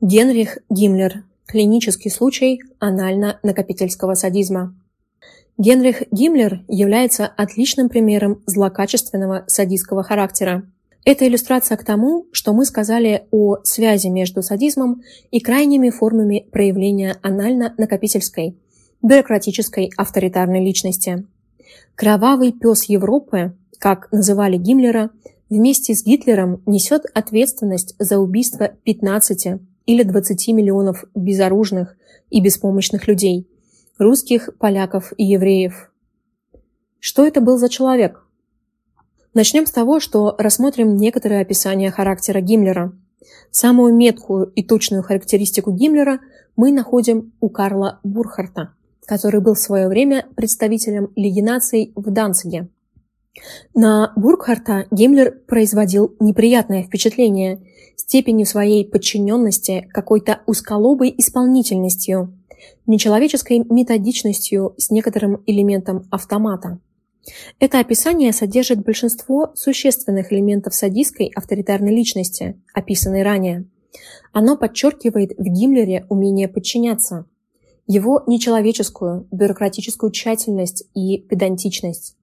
Генрих Гиммлер. Клинический случай анально-накопительского садизма. Генрих Гиммлер является отличным примером злокачественного садистского характера. Это иллюстрация к тому, что мы сказали о связи между садизмом и крайними формами проявления анально-накопительской, бюрократической авторитарной личности. Кровавый пес Европы, как называли Гиммлера, вместе с Гитлером несет ответственность за убийство 15 или 20 миллионов безоружных и беспомощных людей, русских, поляков и евреев. Что это был за человек? Начнем с того, что рассмотрим некоторые описания характера Гиммлера. Самую меткую и точную характеристику Гиммлера мы находим у Карла Бурхарта, который был в свое время представителем Лиги наций в Данциге. На Бургхарта Гиммлер производил неприятное впечатление степенью своей подчиненности какой-то узколобой исполнительностью, нечеловеческой методичностью с некоторым элементом автомата. Это описание содержит большинство существенных элементов садистской авторитарной личности, описанной ранее. Оно подчеркивает в Гиммлере умение подчиняться, его нечеловеческую, бюрократическую тщательность и педантичность.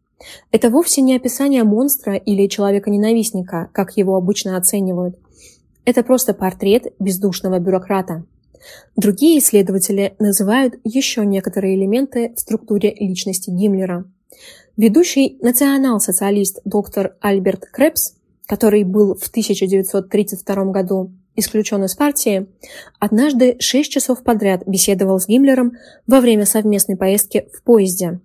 Это вовсе не описание монстра или человека-ненавистника, как его обычно оценивают. Это просто портрет бездушного бюрократа. Другие исследователи называют еще некоторые элементы в структуре личности Гиммлера. Ведущий национал-социалист доктор Альберт Крепс, который был в 1932 году исключен из партии, однажды шесть часов подряд беседовал с Гиммлером во время совместной поездки в поезде.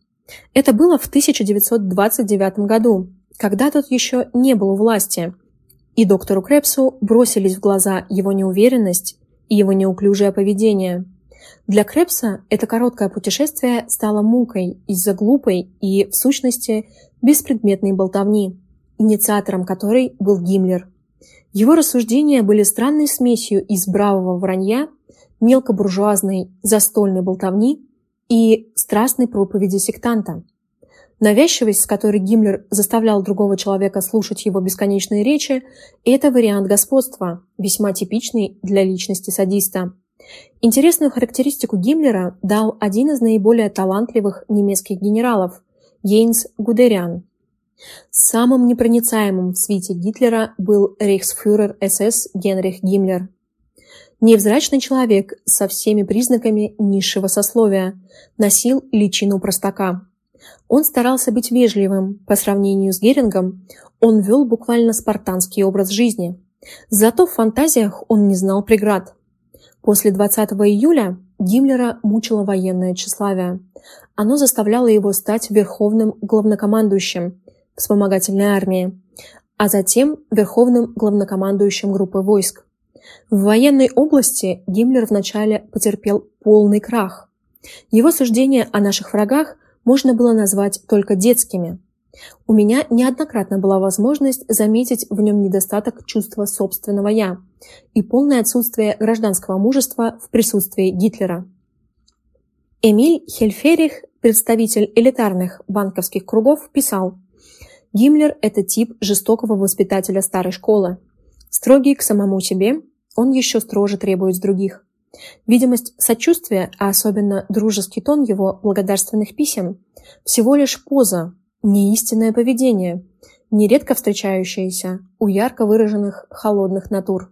Это было в 1929 году, когда тот еще не был у власти, и доктору Крепсу бросились в глаза его неуверенность и его неуклюжее поведение. Для Крепса это короткое путешествие стало мукой из-за глупой и, в сущности, беспредметной болтовни, инициатором которой был Гиммлер. Его рассуждения были странной смесью из бравого вранья, мелкобуржуазной застольной болтовни и страстной проповеди сектанта. Навязчивость, с которой Гиммлер заставлял другого человека слушать его бесконечные речи, это вариант господства, весьма типичный для личности садиста. Интересную характеристику Гиммлера дал один из наиболее талантливых немецких генералов – Йейнс Гудериан. Самым непроницаемым в свите Гитлера был рейхсфюрер СС Генрих Гиммлер – Невзрачный человек со всеми признаками низшего сословия носил личину простака. Он старался быть вежливым. По сравнению с Герингом, он вел буквально спартанский образ жизни. Зато в фантазиях он не знал преград. После 20 июля Гиммлера мучило военное тщеславие. Оно заставляло его стать верховным главнокомандующим вспомогательной армии, а затем верховным главнокомандующим группы войск. В военной области Гиммлер вначале потерпел полный крах. Его суждения о наших врагах можно было назвать только детскими. У меня неоднократно была возможность заметить в нем недостаток чувства собственного «я» и полное отсутствие гражданского мужества в присутствии Гитлера. Эмиль Хельферих, представитель элитарных банковских кругов, писал «Гиммлер – это тип жестокого воспитателя старой школы. Строгий к самому себе, он еще строже требует с других. Видимость сочувствия, а особенно дружеский тон его благодарственных писем, всего лишь поза, не истинное поведение, нередко встречающееся у ярко выраженных холодных натур.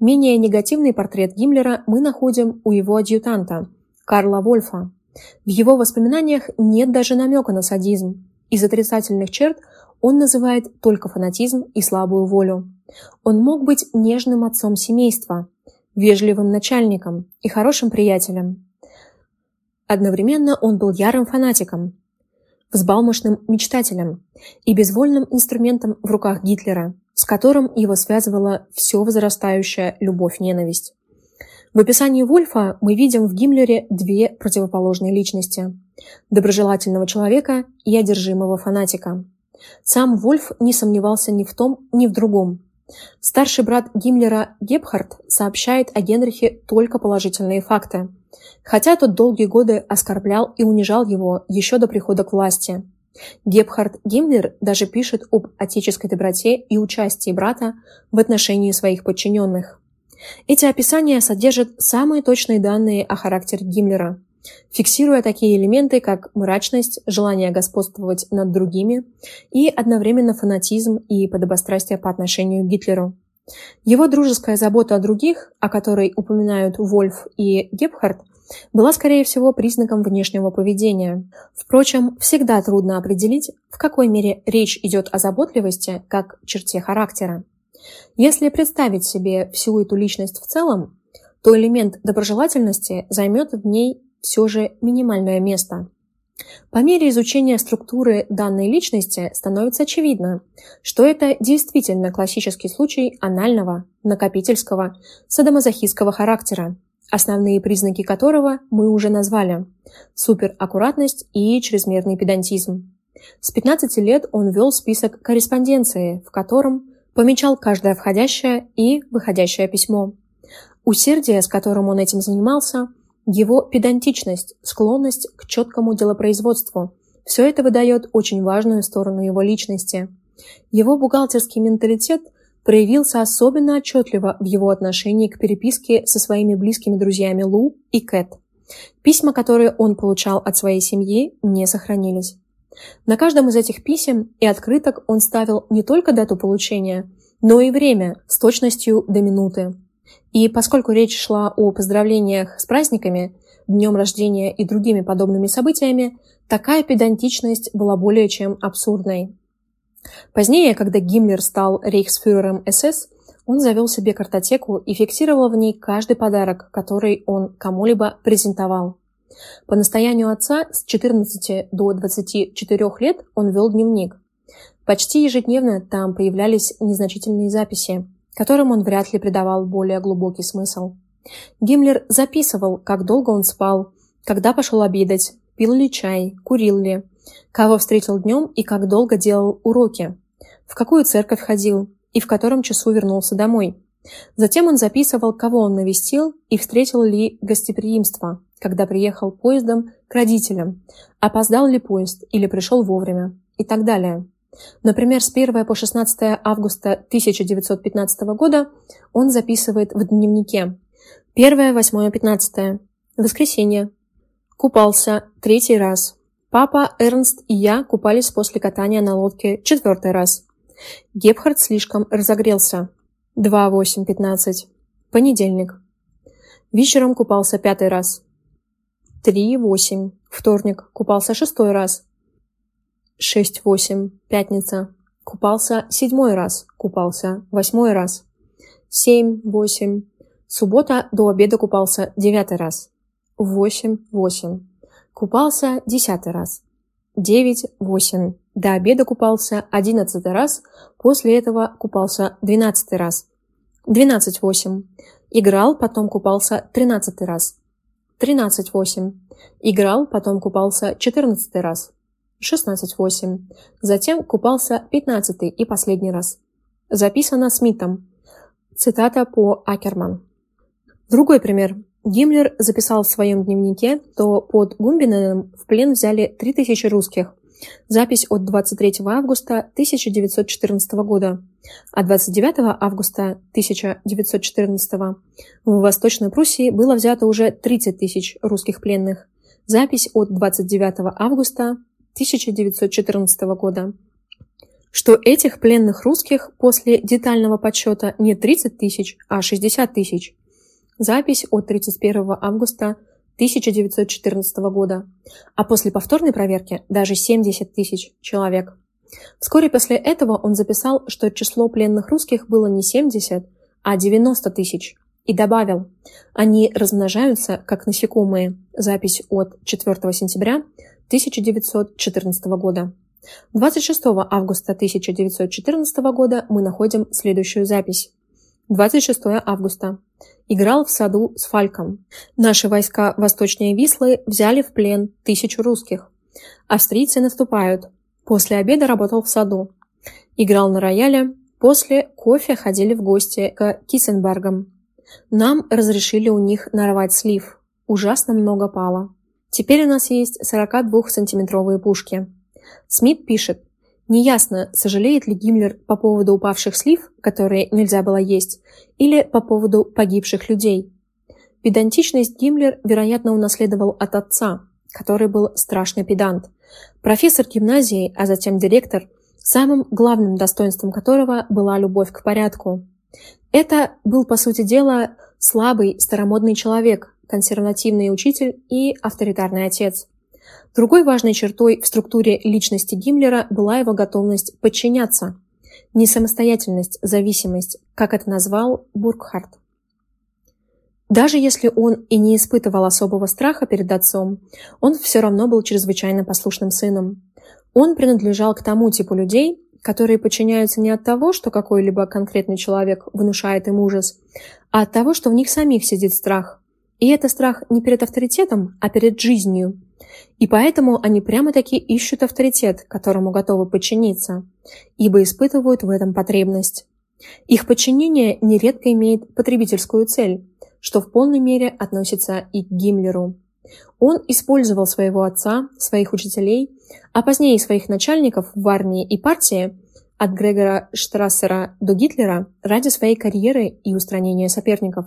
Менее негативный портрет Гиммлера мы находим у его адъютанта, Карла Вольфа. В его воспоминаниях нет даже намека на садизм. Из отрицательных черт он называет только фанатизм и слабую волю. Он мог быть нежным отцом семейства, вежливым начальником и хорошим приятелем. Одновременно он был ярым фанатиком, взбалмошным мечтателем и безвольным инструментом в руках Гитлера, с которым его связывала все возрастающая любовь-ненависть. В описании Вольфа мы видим в Гиммлере две противоположные личности – доброжелательного человека и одержимого фанатика. Сам Вольф не сомневался ни в том, ни в другом. Старший брат Гиммлера Гебхард сообщает о Генрихе только положительные факты, хотя тот долгие годы оскорблял и унижал его еще до прихода к власти. Гебхард Гиммлер даже пишет об отеческой доброте и участии брата в отношении своих подчиненных. Эти описания содержат самые точные данные о характере Гиммлера, фиксируя такие элементы, как мрачность, желание господствовать над другими и одновременно фанатизм и подобострастие по отношению к Гитлеру. Его дружеская забота о других, о которой упоминают Вольф и Гепхард, была, скорее всего, признаком внешнего поведения. Впрочем, всегда трудно определить, в какой мере речь идет о заботливости как черте характера. Если представить себе всю эту личность в целом, то элемент доброжелательности займет в ней все же минимальное место. По мере изучения структуры данной личности становится очевидно, что это действительно классический случай анального, накопительского, садомазохистского характера, основные признаки которого мы уже назвали – супераккуратность и чрезмерный педантизм. С 15 лет он вел список корреспонденции, в котором помечал каждое входящее и выходящее письмо. Усердие, с которым он этим занимался, его педантичность, склонность к четкому делопроизводству – все это выдает очень важную сторону его личности. Его бухгалтерский менталитет проявился особенно отчетливо в его отношении к переписке со своими близкими друзьями Лу и Кэт. Письма, которые он получал от своей семьи, не сохранились. На каждом из этих писем и открыток он ставил не только дату получения, но и время с точностью до минуты. И поскольку речь шла о поздравлениях с праздниками, днем рождения и другими подобными событиями, такая педантичность была более чем абсурдной. Позднее, когда Гиммлер стал рейхсфюрером СС, он завел себе картотеку и фиксировал в ней каждый подарок, который он кому-либо презентовал. По настоянию отца с 14 до 24 лет он вел дневник. Почти ежедневно там появлялись незначительные записи, которым он вряд ли придавал более глубокий смысл. Гиммлер записывал, как долго он спал, когда пошел обедать, пил ли чай, курил ли, кого встретил днем и как долго делал уроки, в какую церковь ходил и в котором часу вернулся домой. Затем он записывал, кого он навестил и встретил ли гостеприимство, когда приехал поездом к родителям, опоздал ли поезд или пришел вовремя и так далее. Например, с 1 по 16 августа 1915 года он записывает в дневнике 1, 8, 15. Воскресенье. Купался третий раз. Папа, Эрнст и я купались после катания на лодке четвертый раз. Гепхард слишком разогрелся. 2, 8, 15. Понедельник. Вечером купался пятый раз. 3, 8. Вторник. Купался шестой раз. 6, 8. Пятница. Купался седьмой раз. Купался восьмой раз. 7, 8. Суббота до обеда купался девятый раз. Восемь, восемь. Купался десятый раз. Девять, восемь. До обеда купался одиннадцатый раз. После этого купался двенадцатый раз. Двенадцать, восемь. Играл, потом купался тринадцатый раз. Тринадцать, восемь. Играл, потом купался четырнадцатый раз. Шестнадцать, восемь. Затем купался пятнадцатый и последний раз. Записано Смитом. Цитата по Акерман. Другой пример. Гиммлер записал в своем дневнике, что под Гумбиненом в плен взяли 3000 русских. Запись от 23 августа 1914 года. А 29 августа 1914 в Восточной Пруссии было взято уже 30 тысяч русских пленных. Запись от 29 августа 1914 года. Что этих пленных русских после детального подсчета не 30 тысяч, а 60 тысяч – Запись от 31 августа 1914 года, а после повторной проверки даже 70 тысяч человек. Вскоре после этого он записал, что число пленных русских было не 70, а 90 тысяч, и добавил, они размножаются как насекомые. Запись от 4 сентября 1914 года. 26 августа 1914 года мы находим следующую запись. 26 августа. Играл в саду с Фальком. Наши войска восточнее Вислы взяли в плен тысячу русских. Австрийцы наступают. После обеда работал в саду. Играл на рояле. После кофе ходили в гости к Киссенбергам. Нам разрешили у них нарвать слив. Ужасно много пало. Теперь у нас есть 42-сантиметровые пушки. Смит пишет, Неясно, сожалеет ли Гиммлер по поводу упавших слив, которые нельзя было есть, или по поводу погибших людей. Педантичность Гиммлер, вероятно, унаследовал от отца, который был страшный педант. Профессор гимназии, а затем директор, самым главным достоинством которого была любовь к порядку. Это был, по сути дела, слабый, старомодный человек, консервативный учитель и авторитарный отец. Другой важной чертой в структуре личности Гиммлера была его готовность подчиняться. Не самостоятельность, зависимость, как это назвал Бургхарт. Даже если он и не испытывал особого страха перед отцом, он все равно был чрезвычайно послушным сыном. Он принадлежал к тому типу людей, которые подчиняются не от того, что какой-либо конкретный человек внушает им ужас, а от того, что в них самих сидит страх. И это страх не перед авторитетом, а перед жизнью. И поэтому они прямо-таки ищут авторитет, которому готовы подчиниться, ибо испытывают в этом потребность. Их подчинение нередко имеет потребительскую цель, что в полной мере относится и к Гиммлеру. Он использовал своего отца, своих учителей, а позднее своих начальников в армии и партии от Грегора Штрассера до Гитлера ради своей карьеры и устранения соперников.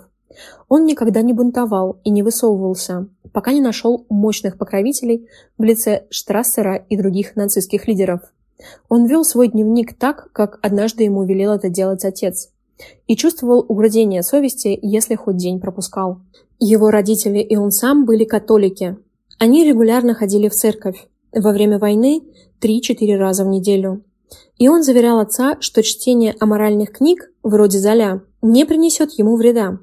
Он никогда не бунтовал и не высовывался, пока не нашел мощных покровителей в лице Штрассера и других нацистских лидеров. Он вел свой дневник так, как однажды ему велел это делать отец, и чувствовал угрызение совести, если хоть день пропускал. Его родители и он сам были католики. Они регулярно ходили в церковь, во время войны 3-4 раза в неделю. И он заверял отца, что чтение аморальных книг, вроде Золя, не принесет ему вреда.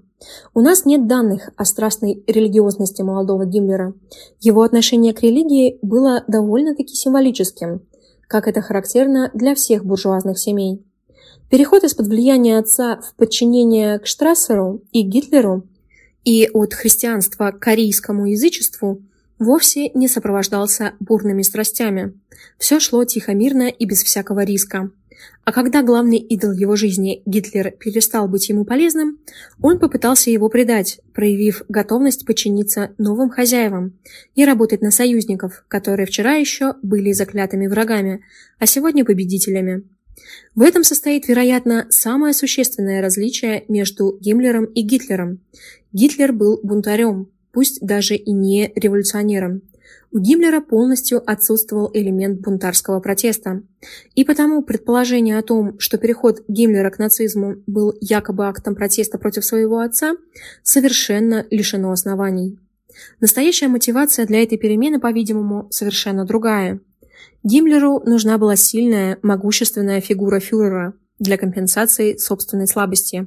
У нас нет данных о страстной религиозности молодого Гиммлера. Его отношение к религии было довольно-таки символическим, как это характерно для всех буржуазных семей. Переход из-под влияния отца в подчинение к Штрассеру и Гитлеру и от христианства к корейскому язычеству вовсе не сопровождался бурными страстями. Все шло тихо-мирно и без всякого риска. А когда главный идол его жизни, Гитлер, перестал быть ему полезным, он попытался его предать, проявив готовность подчиниться новым хозяевам и работать на союзников, которые вчера еще были заклятыми врагами, а сегодня победителями. В этом состоит, вероятно, самое существенное различие между Гиммлером и Гитлером. Гитлер был бунтарем, пусть даже и не революционером. У Гиммлера полностью отсутствовал элемент бунтарского протеста. И потому предположение о том, что переход Гиммлера к нацизму был якобы актом протеста против своего отца, совершенно лишено оснований. Настоящая мотивация для этой перемены, по-видимому, совершенно другая. Гиммлеру нужна была сильная, могущественная фигура фюрера для компенсации собственной слабости.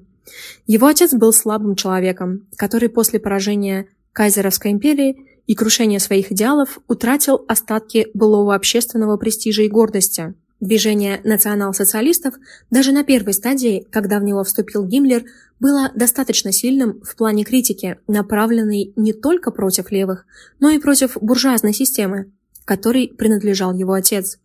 Его отец был слабым человеком, который после поражения Кайзеровской империи и крушения своих идеалов утратил остатки былого общественного престижа и гордости. Движение национал-социалистов даже на первой стадии, когда в него вступил Гиммлер, было достаточно сильным в плане критики, направленной не только против левых, но и против буржуазной системы, которой принадлежал его отец.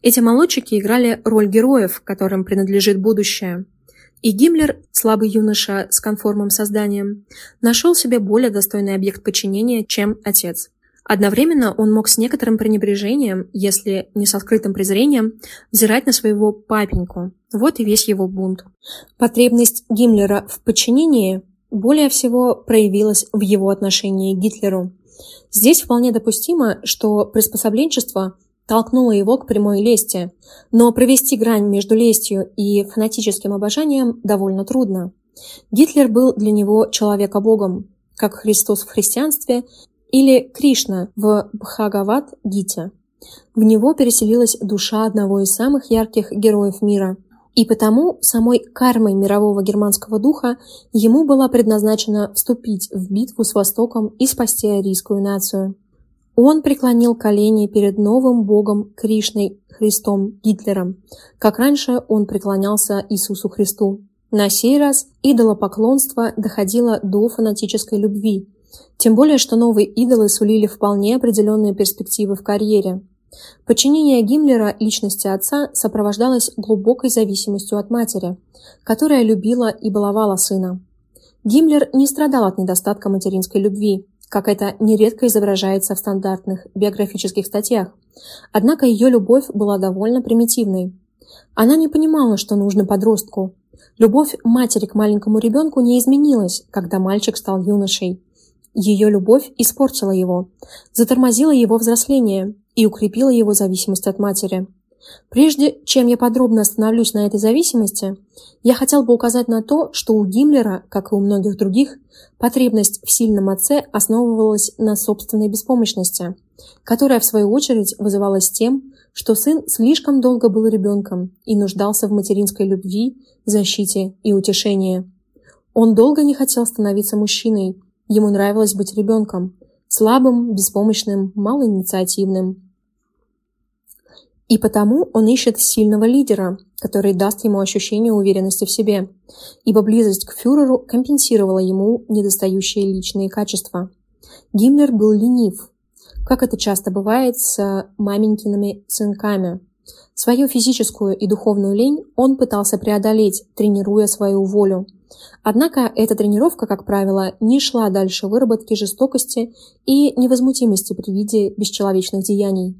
Эти молодчики играли роль героев, которым принадлежит будущее – и Гиммлер, слабый юноша с конформным созданием, нашел себе более достойный объект подчинения, чем отец. Одновременно он мог с некоторым пренебрежением, если не с открытым презрением, взирать на своего папеньку. Вот и весь его бунт. Потребность Гиммлера в подчинении более всего проявилась в его отношении к Гитлеру. Здесь вполне допустимо, что приспособленчество – толкнула его к прямой лести, но провести грань между лестью и фанатическим обожанием довольно трудно. Гитлер был для него человека-богом, как Христос в христианстве или Кришна в Бхагават-гите. В него переселилась душа одного из самых ярких героев мира, и потому самой кармой мирового германского духа ему была предназначена вступить в битву с Востоком и спасти арийскую нацию. Он преклонил колени перед новым богом Кришной Христом Гитлером, как раньше он преклонялся Иисусу Христу. На сей раз идолопоклонство доходило до фанатической любви, тем более что новые идолы сулили вполне определенные перспективы в карьере. Подчинение Гиммлера личности отца сопровождалось глубокой зависимостью от матери, которая любила и баловала сына. Гиммлер не страдал от недостатка материнской любви, как это нередко изображается в стандартных биографических статьях. Однако ее любовь была довольно примитивной. Она не понимала, что нужно подростку. Любовь матери к маленькому ребенку не изменилась, когда мальчик стал юношей. Ее любовь испортила его, затормозила его взросление и укрепила его зависимость от матери. Прежде чем я подробно остановлюсь на этой зависимости, я хотел бы указать на то, что у Гиммлера, как и у многих других, потребность в сильном отце основывалась на собственной беспомощности, которая, в свою очередь, вызывалась тем, что сын слишком долго был ребенком и нуждался в материнской любви, защите и утешении. Он долго не хотел становиться мужчиной, ему нравилось быть ребенком, слабым, беспомощным, малоинициативным. И потому он ищет сильного лидера, который даст ему ощущение уверенности в себе, ибо близость к фюреру компенсировала ему недостающие личные качества. Гиммлер был ленив, как это часто бывает с маменькиными сынками. Свою физическую и духовную лень он пытался преодолеть, тренируя свою волю. Однако эта тренировка, как правило, не шла дальше выработки жестокости и невозмутимости при виде бесчеловечных деяний.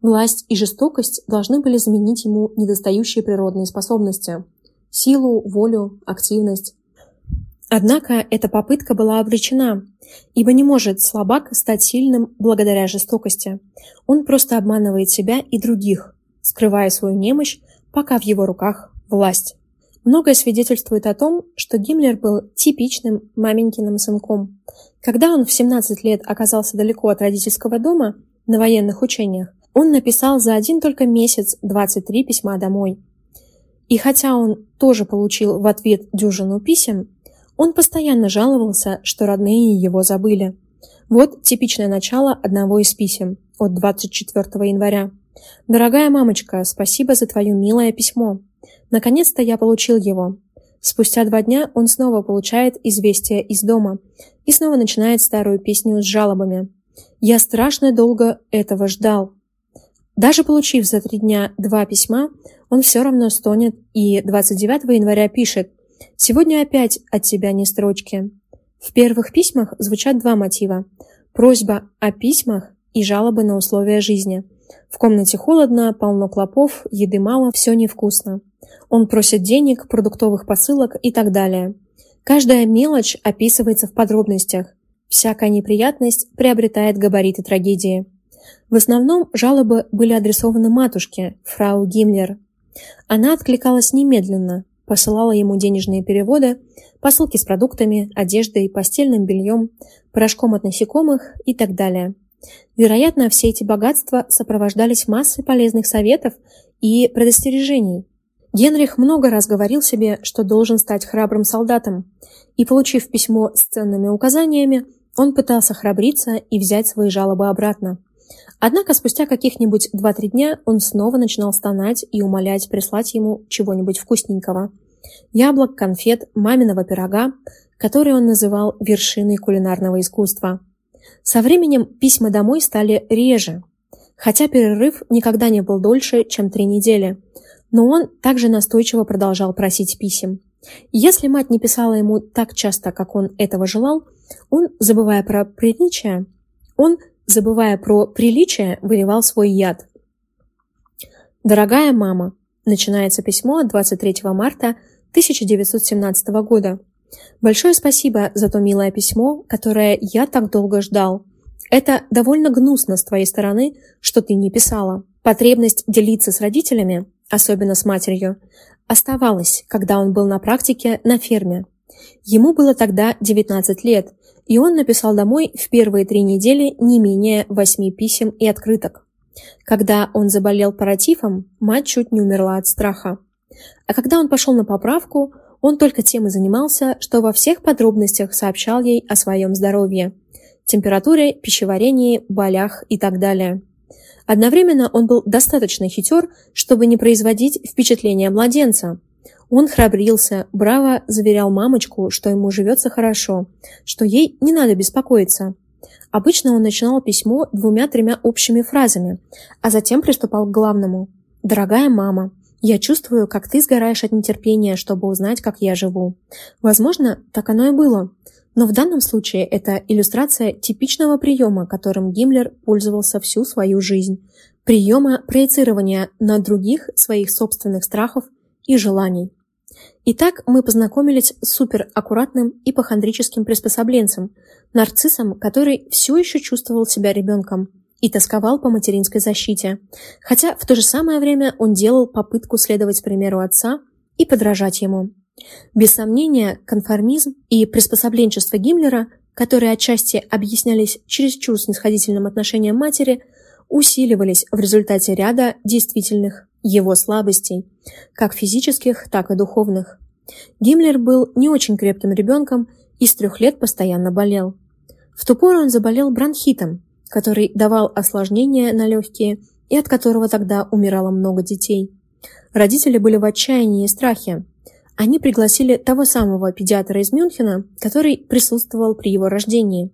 Власть и жестокость должны были заменить ему недостающие природные способности – силу, волю, активность. Однако эта попытка была обречена, ибо не может слабак стать сильным благодаря жестокости. Он просто обманывает себя и других, скрывая свою немощь, пока в его руках власть. Многое свидетельствует о том, что Гиммлер был типичным маменькиным сынком. Когда он в 17 лет оказался далеко от родительского дома на военных учениях, он написал за один только месяц 23 письма домой. И хотя он тоже получил в ответ дюжину писем, он постоянно жаловался, что родные его забыли. Вот типичное начало одного из писем от 24 января. «Дорогая мамочка, спасибо за твое милое письмо. Наконец-то я получил его. Спустя два дня он снова получает известие из дома и снова начинает старую песню с жалобами. Я страшно долго этого ждал. Даже получив за три дня два письма, он все равно стонет и 29 января пишет «Сегодня опять от тебя не строчки». В первых письмах звучат два мотива – просьба о письмах и жалобы на условия жизни. В комнате холодно, полно клопов, еды мало, все невкусно. Он просит денег, продуктовых посылок и так далее. Каждая мелочь описывается в подробностях. Всякая неприятность приобретает габариты трагедии. В основном жалобы были адресованы матушке, фрау Гиммлер. Она откликалась немедленно, посылала ему денежные переводы, посылки с продуктами, одеждой, постельным бельем, порошком от насекомых и так далее. Вероятно, все эти богатства сопровождались массой полезных советов и предостережений. Генрих много раз говорил себе, что должен стать храбрым солдатом, и, получив письмо с ценными указаниями, он пытался храбриться и взять свои жалобы обратно. Однако спустя каких-нибудь 2-3 дня он снова начинал стонать и умолять прислать ему чего-нибудь вкусненького. Яблок, конфет, маминого пирога, который он называл вершиной кулинарного искусства. Со временем письма домой стали реже, хотя перерыв никогда не был дольше, чем три недели. Но он также настойчиво продолжал просить писем. Если мать не писала ему так часто, как он этого желал, он, забывая про приличие, он забывая про приличие, выливал свой яд. «Дорогая мама», начинается письмо от 23 марта 1917 года. «Большое спасибо за то милое письмо, которое я так долго ждал. Это довольно гнусно с твоей стороны, что ты не писала. Потребность делиться с родителями, особенно с матерью, оставалась, когда он был на практике на ферме. Ему было тогда 19 лет, и он написал домой в первые три недели не менее восьми писем и открыток. Когда он заболел паратифом, мать чуть не умерла от страха. А когда он пошел на поправку, он только тем и занимался, что во всех подробностях сообщал ей о своем здоровье, температуре, пищеварении, болях и так далее. Одновременно он был достаточно хитер, чтобы не производить впечатление младенца, он храбрился, браво заверял мамочку, что ему живется хорошо, что ей не надо беспокоиться. Обычно он начинал письмо двумя-тремя общими фразами, а затем приступал к главному. «Дорогая мама, Я чувствую, как ты сгораешь от нетерпения, чтобы узнать, как я живу. Возможно, так оно и было. Но в данном случае это иллюстрация типичного приема, которым Гиммлер пользовался всю свою жизнь. Приема проецирования на других своих собственных страхов и желаний. Итак, мы познакомились с супераккуратным ипохондрическим приспособленцем, нарциссом, который все еще чувствовал себя ребенком и тосковал по материнской защите, хотя в то же самое время он делал попытку следовать примеру отца и подражать ему. Без сомнения, конформизм и приспособленчество Гиммлера, которые отчасти объяснялись чересчур снисходительным отношением матери, усиливались в результате ряда действительных его слабостей, как физических, так и духовных. Гиммлер был не очень крепким ребенком и с трех лет постоянно болел. В ту пору он заболел бронхитом, который давал осложнения на легкие и от которого тогда умирало много детей. Родители были в отчаянии и страхе. Они пригласили того самого педиатра из Мюнхена, который присутствовал при его рождении.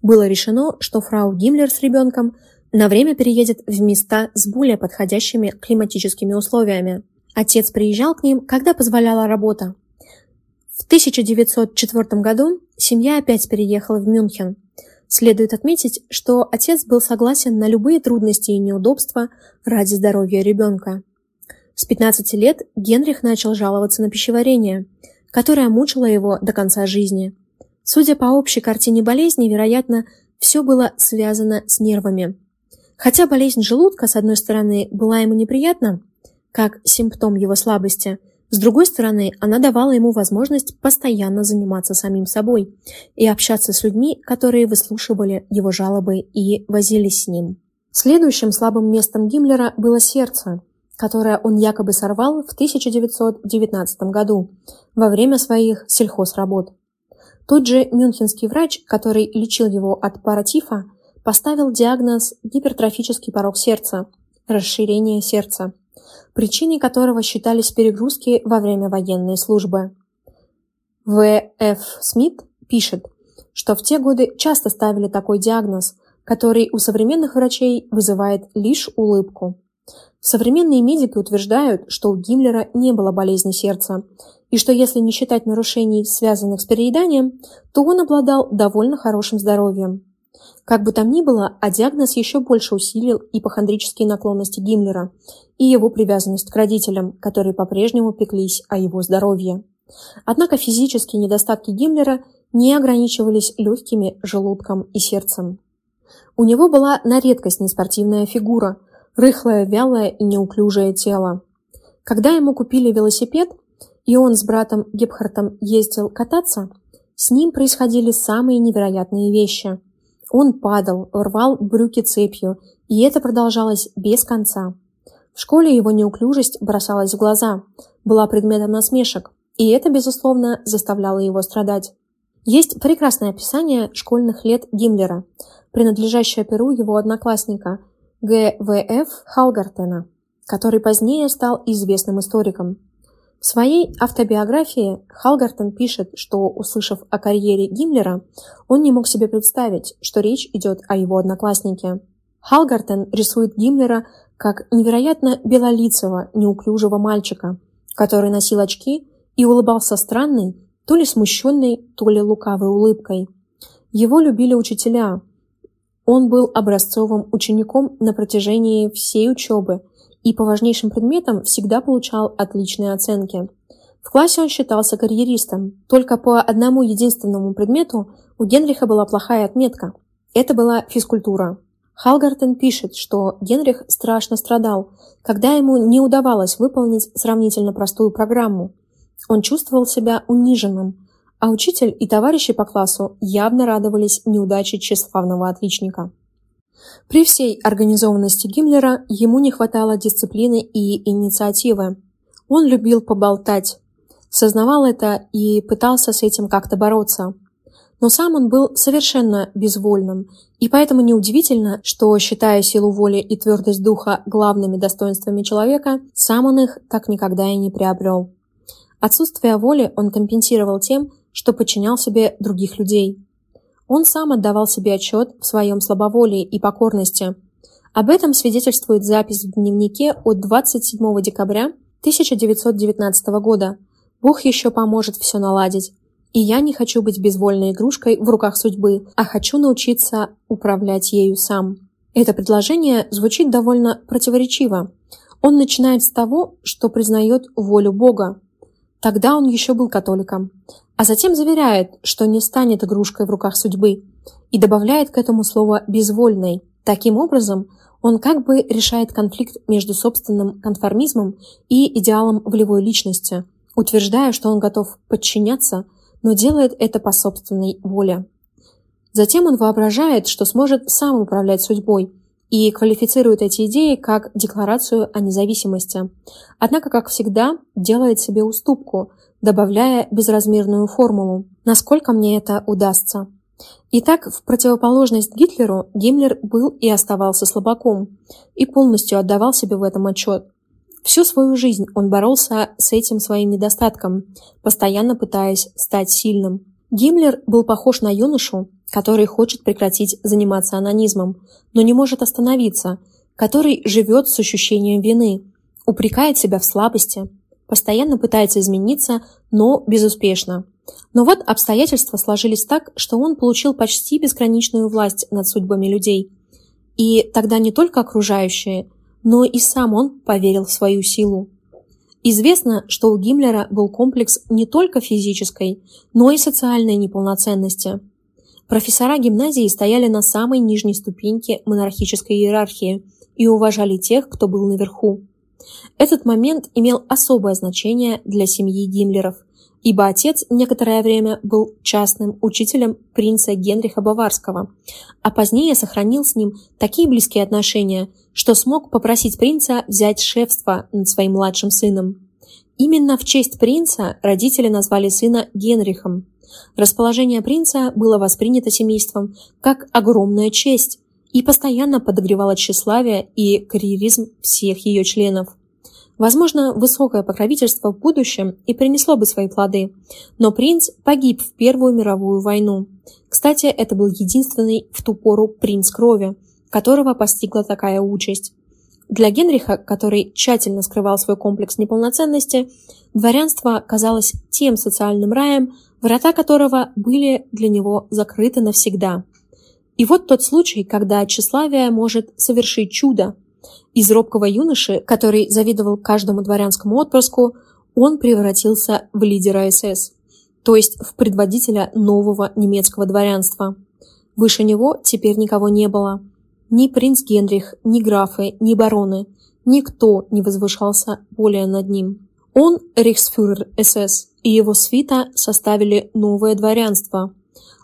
Было решено, что фрау Гиммлер с ребенком на время переедет в места с более подходящими климатическими условиями. Отец приезжал к ним, когда позволяла работа. В 1904 году семья опять переехала в Мюнхен. Следует отметить, что отец был согласен на любые трудности и неудобства ради здоровья ребенка. С 15 лет Генрих начал жаловаться на пищеварение, которое мучило его до конца жизни. Судя по общей картине болезни, вероятно, все было связано с нервами. Хотя болезнь желудка, с одной стороны, была ему неприятна, как симптом его слабости – с другой стороны, она давала ему возможность постоянно заниматься самим собой и общаться с людьми, которые выслушивали его жалобы и возились с ним. Следующим слабым местом Гиммлера было сердце, которое он якобы сорвал в 1919 году во время своих сельхозработ. Тот же мюнхенский врач, который лечил его от паратифа, поставил диагноз гипертрофический порог сердца, расширение сердца причиной которого считались перегрузки во время военной службы. В. Ф. Смит пишет, что в те годы часто ставили такой диагноз, который у современных врачей вызывает лишь улыбку. Современные медики утверждают, что у Гиммлера не было болезни сердца, и что если не считать нарушений, связанных с перееданием, то он обладал довольно хорошим здоровьем. Как бы там ни было, а диагноз еще больше усилил ипохондрические наклонности Гиммлера и его привязанность к родителям, которые по-прежнему пеклись о его здоровье. Однако физические недостатки Гиммлера не ограничивались легкими желудком и сердцем. У него была на редкость неспортивная фигура, рыхлое, вялое и неуклюжее тело. Когда ему купили велосипед, и он с братом Гепхартом ездил кататься, с ним происходили самые невероятные вещи – он падал, рвал брюки цепью, и это продолжалось без конца. В школе его неуклюжесть бросалась в глаза, была предметом насмешек, и это, безусловно, заставляло его страдать. Есть прекрасное описание школьных лет Гиммлера, принадлежащее перу его одноклассника Г.В.Ф. Халгартена, который позднее стал известным историком. В своей автобиографии Халгартен пишет, что, услышав о карьере Гиммлера, он не мог себе представить, что речь идет о его однокласснике. Халгартен рисует Гиммлера как невероятно белолицего, неуклюжего мальчика, который носил очки и улыбался странной, то ли смущенной, то ли лукавой улыбкой. Его любили учителя. Он был образцовым учеником на протяжении всей учебы – и по важнейшим предметам всегда получал отличные оценки. В классе он считался карьеристом. Только по одному единственному предмету у Генриха была плохая отметка. Это была физкультура. Халгартен пишет, что Генрих страшно страдал, когда ему не удавалось выполнить сравнительно простую программу. Он чувствовал себя униженным, а учитель и товарищи по классу явно радовались неудаче тщеславного отличника. При всей организованности Гиммлера ему не хватало дисциплины и инициативы. Он любил поболтать, сознавал это и пытался с этим как-то бороться. Но сам он был совершенно безвольным, и поэтому неудивительно, что, считая силу воли и твердость духа главными достоинствами человека, сам он их так никогда и не приобрел. Отсутствие воли он компенсировал тем, что подчинял себе других людей. Он сам отдавал себе отчет в своем слабоволии и покорности. Об этом свидетельствует запись в дневнике от 27 декабря 1919 года. Бог еще поможет все наладить. И я не хочу быть безвольной игрушкой в руках судьбы, а хочу научиться управлять ею сам. Это предложение звучит довольно противоречиво. Он начинает с того, что признает волю Бога. Тогда он еще был католиком. А затем заверяет, что не станет игрушкой в руках судьбы. И добавляет к этому слово «безвольной». Таким образом, он как бы решает конфликт между собственным конформизмом и идеалом волевой личности, утверждая, что он готов подчиняться но делает это по собственной воле. Затем он воображает, что сможет сам управлять судьбой и квалифицирует эти идеи как декларацию о независимости. Однако, как всегда, делает себе уступку, добавляя безразмерную формулу. Насколько мне это удастся? Итак, в противоположность Гитлеру, Гиммлер был и оставался слабаком и полностью отдавал себе в этом отчет. Всю свою жизнь он боролся с этим своим недостатком, постоянно пытаясь стать сильным. Гиммлер был похож на юношу, который хочет прекратить заниматься анонизмом, но не может остановиться, который живет с ощущением вины, упрекает себя в слабости, постоянно пытается измениться, но безуспешно. Но вот обстоятельства сложились так, что он получил почти безграничную власть над судьбами людей. И тогда не только окружающие, но и сам он поверил в свою силу. Известно, что у Гиммлера был комплекс не только физической, но и социальной неполноценности. Профессора гимназии стояли на самой нижней ступеньке монархической иерархии и уважали тех, кто был наверху. Этот момент имел особое значение для семьи Гиммлеров, ибо отец некоторое время был частным учителем принца Генриха Баварского, а позднее сохранил с ним такие близкие отношения, что смог попросить принца взять шефство над своим младшим сыном. Именно в честь принца родители назвали сына Генрихом. Расположение принца было воспринято семейством как огромная честь и постоянно подогревало тщеславие и карьеризм всех ее членов. Возможно, высокое покровительство в будущем и принесло бы свои плоды, но принц погиб в Первую мировую войну. Кстати, это был единственный в ту пору принц крови, которого постигла такая участь. Для Генриха, который тщательно скрывал свой комплекс неполноценности, дворянство казалось тем социальным раем, врата которого были для него закрыты навсегда. И вот тот случай, когда тщеславие может совершить чудо, из робкого юноши, который завидовал каждому дворянскому отпрыску, он превратился в лидера СС, то есть в предводителя нового немецкого дворянства. Выше него теперь никого не было. Ни принц Генрих, ни графы, ни бароны. Никто не возвышался более над ним. Он, рейхсфюрер СС, и его свита составили новое дворянство.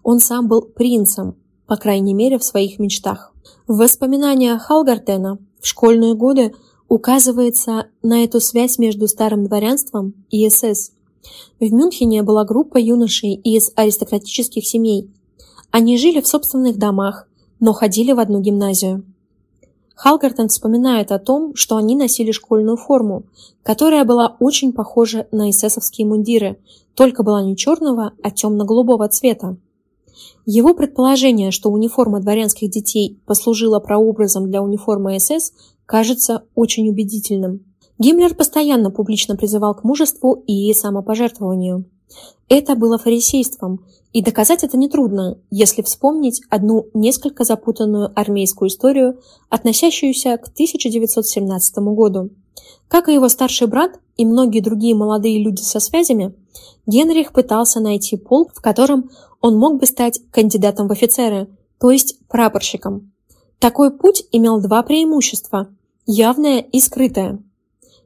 Он сам был принцем, по крайней мере в своих мечтах. В воспоминаниях Халгартена в школьные годы указывается на эту связь между старым дворянством и СС. В Мюнхене была группа юношей из аристократических семей. Они жили в собственных домах, но ходили в одну гимназию. Халгартен вспоминает о том, что они носили школьную форму, которая была очень похожа на эсэсовские мундиры, только была не черного, а темно-голубого цвета. Его предположение, что униформа дворянских детей послужила прообразом для униформы СС, кажется очень убедительным. Гиммлер постоянно публично призывал к мужеству и самопожертвованию. Это было фарисейством, и доказать это нетрудно, если вспомнить одну несколько запутанную армейскую историю, относящуюся к 1917 году. Как и его старший брат и многие другие молодые люди со связями, Генрих пытался найти полк, в котором он мог бы стать кандидатом в офицеры, то есть прапорщиком. Такой путь имел два преимущества – явное и скрытое.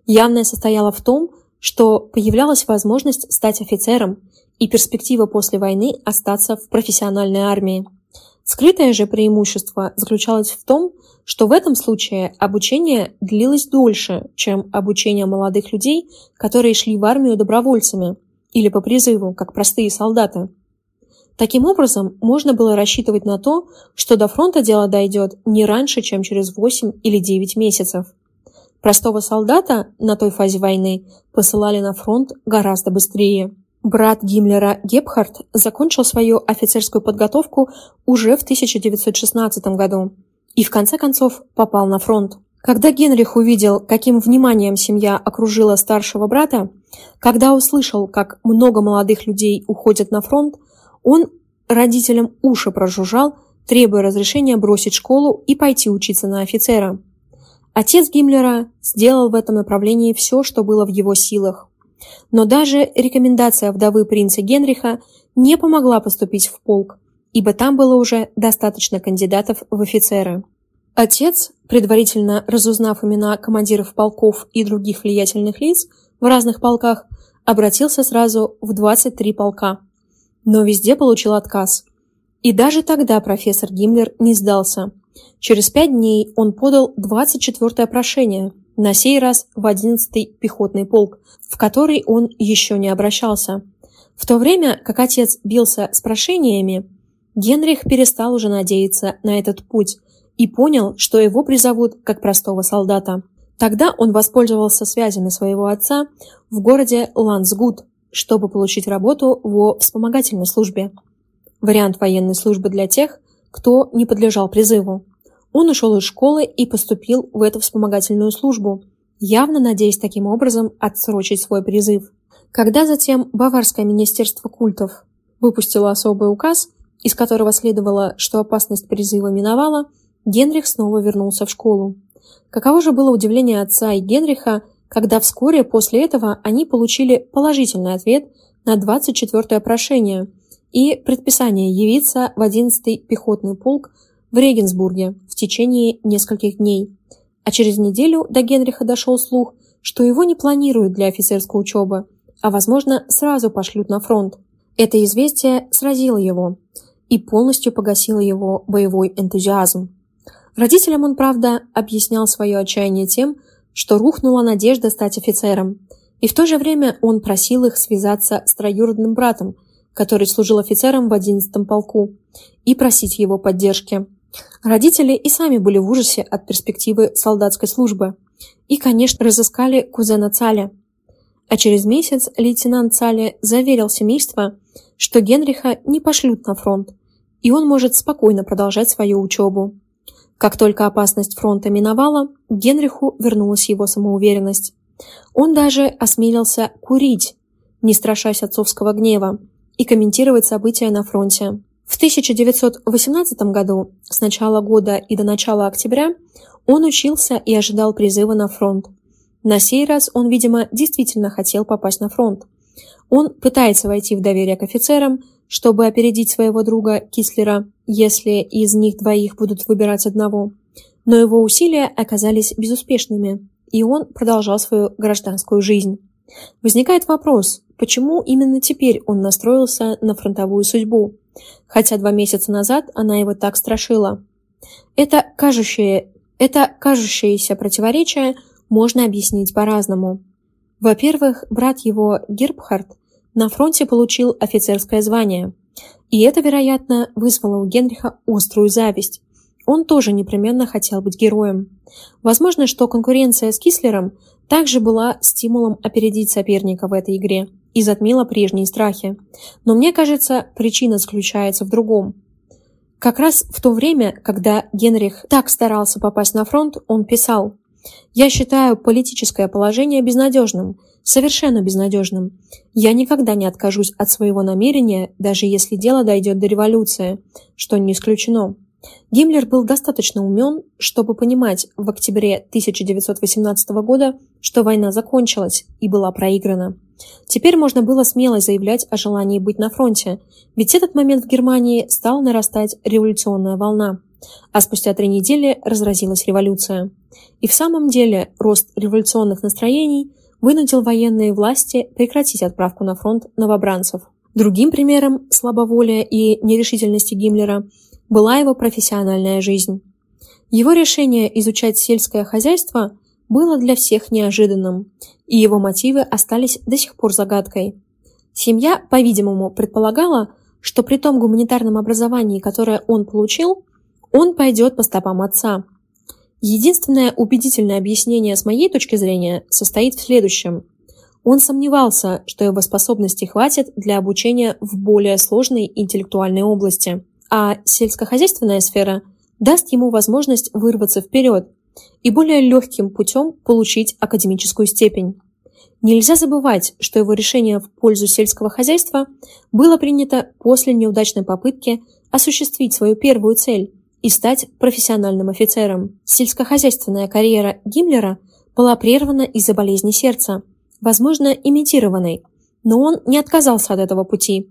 Явное состояло в том, что появлялась возможность стать офицером и перспектива после войны остаться в профессиональной армии. Скрытое же преимущество заключалось в том, что в этом случае обучение длилось дольше, чем обучение молодых людей, которые шли в армию добровольцами или по призыву, как простые солдаты. Таким образом, можно было рассчитывать на то, что до фронта дело дойдет не раньше, чем через 8 или 9 месяцев. Простого солдата на той фазе войны посылали на фронт гораздо быстрее. Брат Гиммлера Гепхард закончил свою офицерскую подготовку уже в 1916 году и в конце концов попал на фронт. Когда Генрих увидел, каким вниманием семья окружила старшего брата, когда услышал, как много молодых людей уходят на фронт, он родителям уши прожужжал, требуя разрешения бросить школу и пойти учиться на офицера. Отец Гиммлера сделал в этом направлении все, что было в его силах. Но даже рекомендация вдовы принца Генриха не помогла поступить в полк, ибо там было уже достаточно кандидатов в офицеры. Отец, предварительно разузнав имена командиров полков и других влиятельных лиц в разных полках, обратился сразу в 23 полка, но везде получил отказ. И даже тогда профессор Гиммлер не сдался. Через пять дней он подал 24-е прошение, на сей раз в 11-й пехотный полк, в который он еще не обращался. В то время, как отец бился с прошениями, Генрих перестал уже надеяться на этот путь и понял, что его призовут как простого солдата. Тогда он воспользовался связями своего отца в городе Лансгуд, чтобы получить работу во вспомогательной службе. Вариант военной службы для тех, кто не подлежал призыву. Он ушел из школы и поступил в эту вспомогательную службу, явно надеясь таким образом отсрочить свой призыв. Когда затем Баварское министерство культов выпустило особый указ, из которого следовало, что опасность призыва миновала, Генрих снова вернулся в школу. Каково же было удивление отца и Генриха, когда вскоре после этого они получили положительный ответ на 24-е прошение и предписание явиться в 11-й пехотный полк в Регенсбурге в течение нескольких дней. А через неделю до Генриха дошел слух, что его не планируют для офицерской учебы, а, возможно, сразу пошлют на фронт. Это известие сразило его и полностью погасило его боевой энтузиазм. Родителям он, правда, объяснял свое отчаяние тем, что рухнула надежда стать офицером, и в то же время он просил их связаться с троюродным братом, который служил офицером в 11-м полку, и просить его поддержки. Родители и сами были в ужасе от перспективы солдатской службы и, конечно, разыскали кузена Цаля. А через месяц лейтенант Цаля заверил семейство, что Генриха не пошлют на фронт, и он может спокойно продолжать свою учебу. Как только опасность фронта миновала, Генриху вернулась его самоуверенность. Он даже осмелился курить, не страшась отцовского гнева, и комментировать события на фронте. В 1918 году, с начала года и до начала октября, он учился и ожидал призыва на фронт. На сей раз он, видимо, действительно хотел попасть на фронт. Он пытается войти в доверие к офицерам, чтобы опередить своего друга Кислера, если из них двоих будут выбирать одного. Но его усилия оказались безуспешными, и он продолжал свою гражданскую жизнь. Возникает вопрос, почему именно теперь он настроился на фронтовую судьбу, хотя два месяца назад она его так страшила. Это, кажущее, это кажущееся противоречие можно объяснить по-разному. Во-первых, брат его Гербхард на фронте получил офицерское звание, и это, вероятно, вызвало у Генриха острую зависть. Он тоже непременно хотел быть героем. Возможно, что конкуренция с Кислером также была стимулом опередить соперника в этой игре и затмила прежние страхи. Но мне кажется, причина заключается в другом. Как раз в то время, когда Генрих так старался попасть на фронт, он писал «Я считаю политическое положение безнадежным, совершенно безнадежным. Я никогда не откажусь от своего намерения, даже если дело дойдет до революции, что не исключено. Гиммлер был достаточно умен, чтобы понимать в октябре 1918 года, что война закончилась и была проиграна. Теперь можно было смело заявлять о желании быть на фронте, ведь этот момент в Германии стала нарастать революционная волна, а спустя три недели разразилась революция. И в самом деле рост революционных настроений вынудил военные власти прекратить отправку на фронт новобранцев. Другим примером слабоволия и нерешительности Гиммлера – была его профессиональная жизнь. Его решение изучать сельское хозяйство было для всех неожиданным, и его мотивы остались до сих пор загадкой. Семья, по-видимому, предполагала, что при том гуманитарном образовании, которое он получил, он пойдет по стопам отца. Единственное убедительное объяснение с моей точки зрения состоит в следующем. Он сомневался, что его способностей хватит для обучения в более сложной интеллектуальной области – а сельскохозяйственная сфера даст ему возможность вырваться вперед, и более легким путем получить академическую степень. Нельзя забывать, что его решение в пользу сельского хозяйства было принято после неудачной попытки осуществить свою первую цель и стать профессиональным офицером. Сельскохозяйственная карьера Гиммлера была прервана из-за болезни сердца, возможно, имитированной, но он не отказался от этого пути.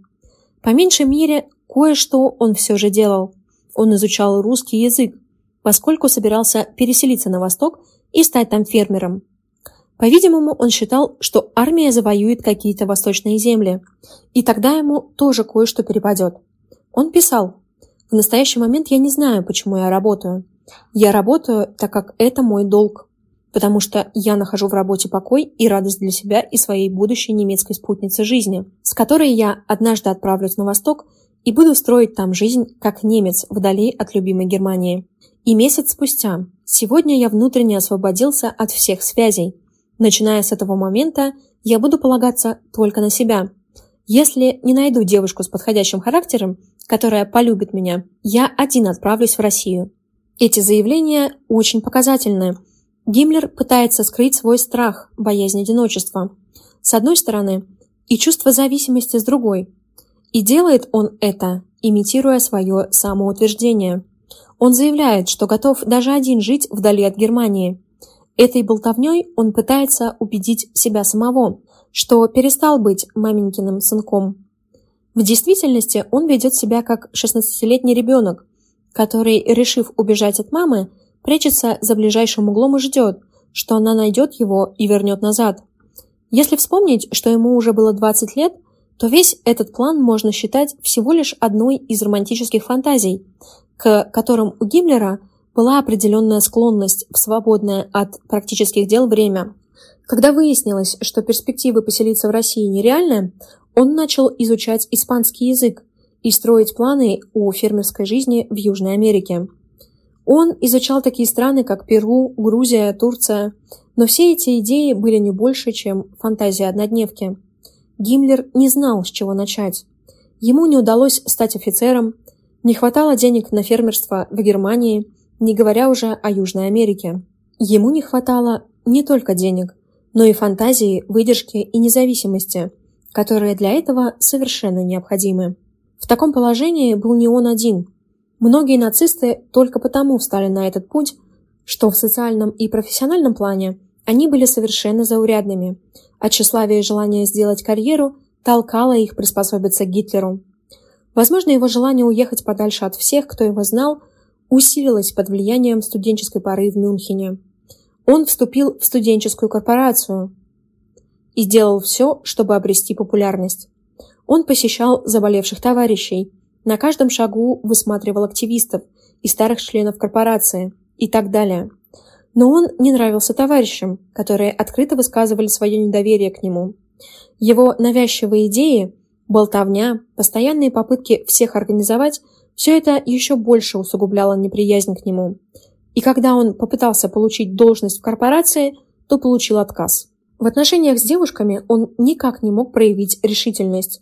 По меньшей мере, кое-что он все же делал. Он изучал русский язык, поскольку собирался переселиться на восток и стать там фермером. По-видимому, он считал, что армия завоюет какие-то восточные земли, и тогда ему тоже кое-что перепадет. Он писал, «В настоящий момент я не знаю, почему я работаю. Я работаю, так как это мой долг, потому что я нахожу в работе покой и радость для себя и своей будущей немецкой спутницы жизни, с которой я однажды отправлюсь на восток и буду строить там жизнь как немец вдали от любимой Германии. И месяц спустя, сегодня я внутренне освободился от всех связей, Начиная с этого момента, я буду полагаться только на себя. Если не найду девушку с подходящим характером, которая полюбит меня, я один отправлюсь в Россию. Эти заявления очень показательны. Гиммлер пытается скрыть свой страх, боязнь одиночества. С одной стороны, и чувство зависимости с другой. И делает он это, имитируя свое самоутверждение. Он заявляет, что готов даже один жить вдали от Германии – Этой болтовней он пытается убедить себя самого, что перестал быть маменькиным сынком. В действительности он ведет себя как 16-летний ребенок, который, решив убежать от мамы, прячется за ближайшим углом и ждет, что она найдет его и вернет назад. Если вспомнить, что ему уже было 20 лет, то весь этот план можно считать всего лишь одной из романтических фантазий, к которым у Гиммлера – была определенная склонность в свободное от практических дел время. Когда выяснилось, что перспективы поселиться в России нереальны, он начал изучать испанский язык и строить планы о фермерской жизни в Южной Америке. Он изучал такие страны, как Перу, Грузия, Турция, но все эти идеи были не больше, чем фантазия однодневки. Гиммлер не знал, с чего начать. Ему не удалось стать офицером, не хватало денег на фермерство в Германии – не говоря уже о Южной Америке. Ему не хватало не только денег, но и фантазии, выдержки и независимости, которые для этого совершенно необходимы. В таком положении был не он один. Многие нацисты только потому встали на этот путь, что в социальном и профессиональном плане они были совершенно заурядными, а тщеславие и желание сделать карьеру толкало их приспособиться к Гитлеру. Возможно, его желание уехать подальше от всех, кто его знал – усилилась под влиянием студенческой поры в Мюнхене. Он вступил в студенческую корпорацию и сделал все, чтобы обрести популярность. Он посещал заболевших товарищей, на каждом шагу высматривал активистов и старых членов корпорации и так далее. Но он не нравился товарищам, которые открыто высказывали свое недоверие к нему. Его навязчивые идеи, болтовня, постоянные попытки всех организовать все это еще больше усугубляло неприязнь к нему. И когда он попытался получить должность в корпорации, то получил отказ. В отношениях с девушками он никак не мог проявить решительность,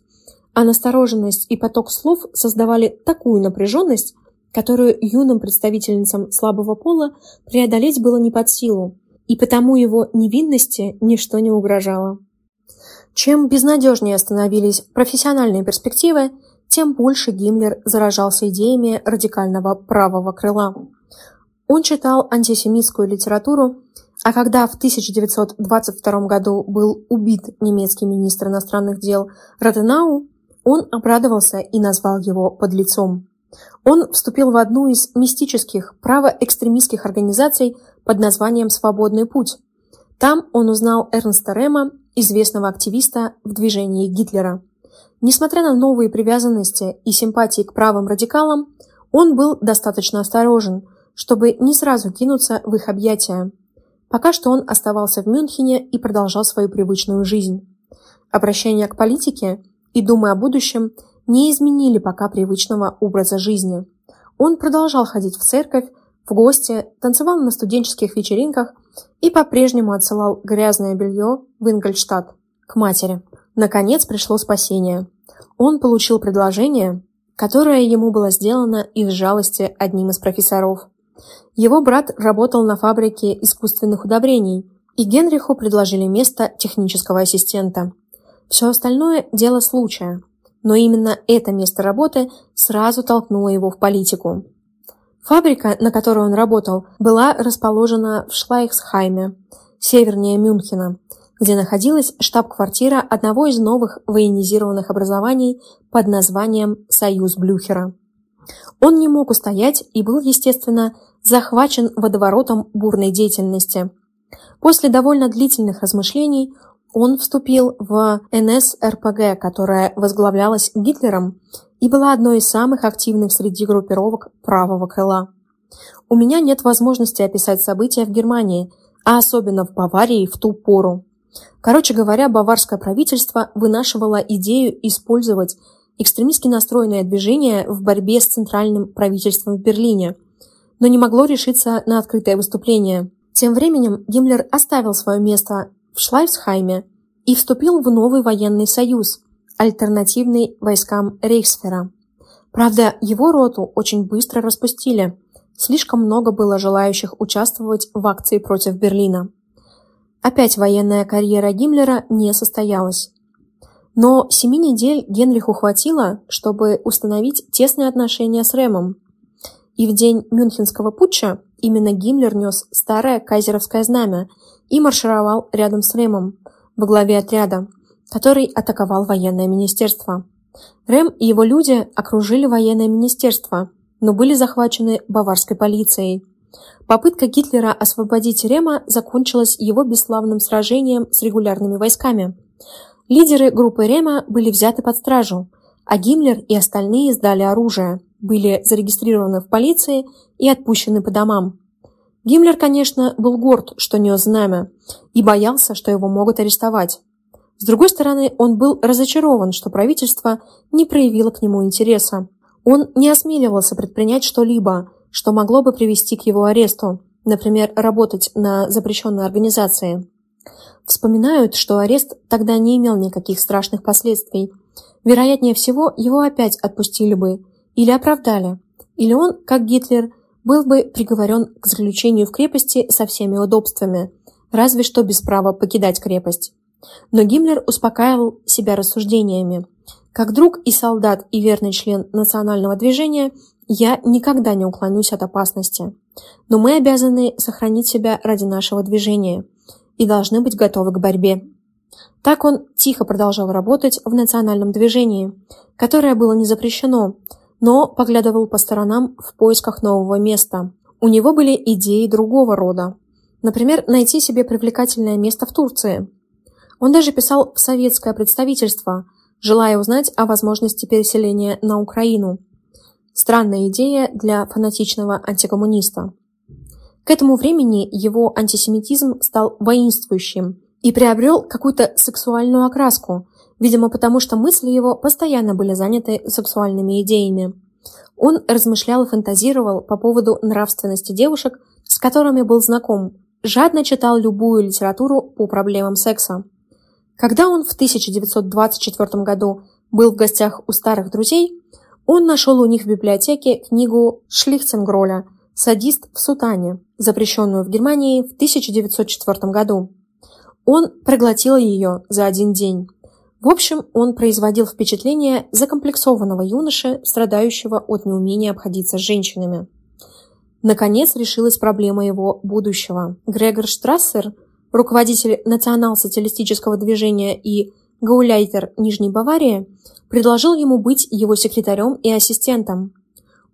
а настороженность и поток слов создавали такую напряженность, которую юным представительницам слабого пола преодолеть было не под силу, и потому его невинности ничто не угрожало. Чем безнадежнее становились профессиональные перспективы, тем больше Гиммлер заражался идеями радикального правого крыла. Он читал антисемитскую литературу, а когда в 1922 году был убит немецкий министр иностранных дел Раденау, он обрадовался и назвал его подлецом. Он вступил в одну из мистических правоэкстремистских организаций под названием «Свободный путь». Там он узнал Эрнста Рема, известного активиста в движении Гитлера. Несмотря на новые привязанности и симпатии к правым радикалам, он был достаточно осторожен, чтобы не сразу кинуться в их объятия. Пока что он оставался в Мюнхене и продолжал свою привычную жизнь. Обращение к политике и думы о будущем не изменили пока привычного образа жизни. Он продолжал ходить в церковь, в гости, танцевал на студенческих вечеринках и по-прежнему отсылал грязное белье в Ингольштадт к матери. Наконец пришло спасение. Он получил предложение, которое ему было сделано из жалости одним из профессоров. Его брат работал на фабрике искусственных удобрений, и Генриху предложили место технического ассистента. Все остальное – дело случая. Но именно это место работы сразу толкнуло его в политику. Фабрика, на которой он работал, была расположена в Шлайхсхайме, севернее Мюнхена, где находилась штаб-квартира одного из новых военизированных образований под названием «Союз Блюхера». Он не мог устоять и был, естественно, захвачен водоворотом бурной деятельности. После довольно длительных размышлений он вступил в НСРПГ, которая возглавлялась Гитлером и была одной из самых активных среди группировок правого крыла. У меня нет возможности описать события в Германии, а особенно в Баварии в ту пору. Короче говоря, баварское правительство вынашивало идею использовать экстремистски настроенное движение в борьбе с центральным правительством в Берлине, но не могло решиться на открытое выступление. Тем временем Гиммлер оставил свое место в Шлайфсхайме и вступил в новый военный союз – альтернативный войскам Рейхсфера. Правда, его роту очень быстро распустили. Слишком много было желающих участвовать в акции против Берлина. Опять военная карьера Гиммлера не состоялась. Но семи недель Генриху хватило, чтобы установить тесные отношения с Рэмом. И в день Мюнхенского путча именно Гиммлер нес старое кайзеровское знамя и маршировал рядом с Рэмом во главе отряда – который атаковал военное министерство. Рэм и его люди окружили военное министерство, но были захвачены баварской полицией. Попытка Гитлера освободить Рема закончилась его бесславным сражением с регулярными войсками. Лидеры группы Рема были взяты под стражу, а Гиммлер и остальные сдали оружие, были зарегистрированы в полиции и отпущены по домам. Гиммлер, конечно, был горд, что нес знамя, и боялся, что его могут арестовать. С другой стороны, он был разочарован, что правительство не проявило к нему интереса. Он не осмеливался предпринять что-либо, что могло бы привести к его аресту, например, работать на запрещенной организации. Вспоминают, что арест тогда не имел никаких страшных последствий. Вероятнее всего, его опять отпустили бы или оправдали, или он, как Гитлер, был бы приговорен к заключению в крепости со всеми удобствами, разве что без права покидать крепость. Но Гиммлер успокаивал себя рассуждениями. Как друг и солдат и верный член национального движения, я никогда не уклонюсь от опасности. Но мы обязаны сохранить себя ради нашего движения и должны быть готовы к борьбе. Так он тихо продолжал работать в национальном движении, которое было не запрещено, но поглядывал по сторонам в поисках нового места. У него были идеи другого рода. Например, найти себе привлекательное место в Турции – он даже писал в советское представительство, желая узнать о возможности переселения на Украину. Странная идея для фанатичного антикоммуниста. К этому времени его антисемитизм стал воинствующим и приобрел какую-то сексуальную окраску, видимо потому, что мысли его постоянно были заняты сексуальными идеями. Он размышлял и фантазировал по поводу нравственности девушек, с которыми был знаком, жадно читал любую литературу по проблемам секса. Когда он в 1924 году был в гостях у старых друзей, он нашел у них в библиотеке книгу Шлихценгроля «Садист в сутане», запрещенную в Германии в 1904 году. Он проглотил ее за один день. В общем, он производил впечатление закомплексованного юноши, страдающего от неумения обходиться с женщинами. Наконец решилась проблема его будущего. Грегор Штрассер – руководитель национал-социалистического движения и гауляйтер Нижней Баварии, предложил ему быть его секретарем и ассистентом.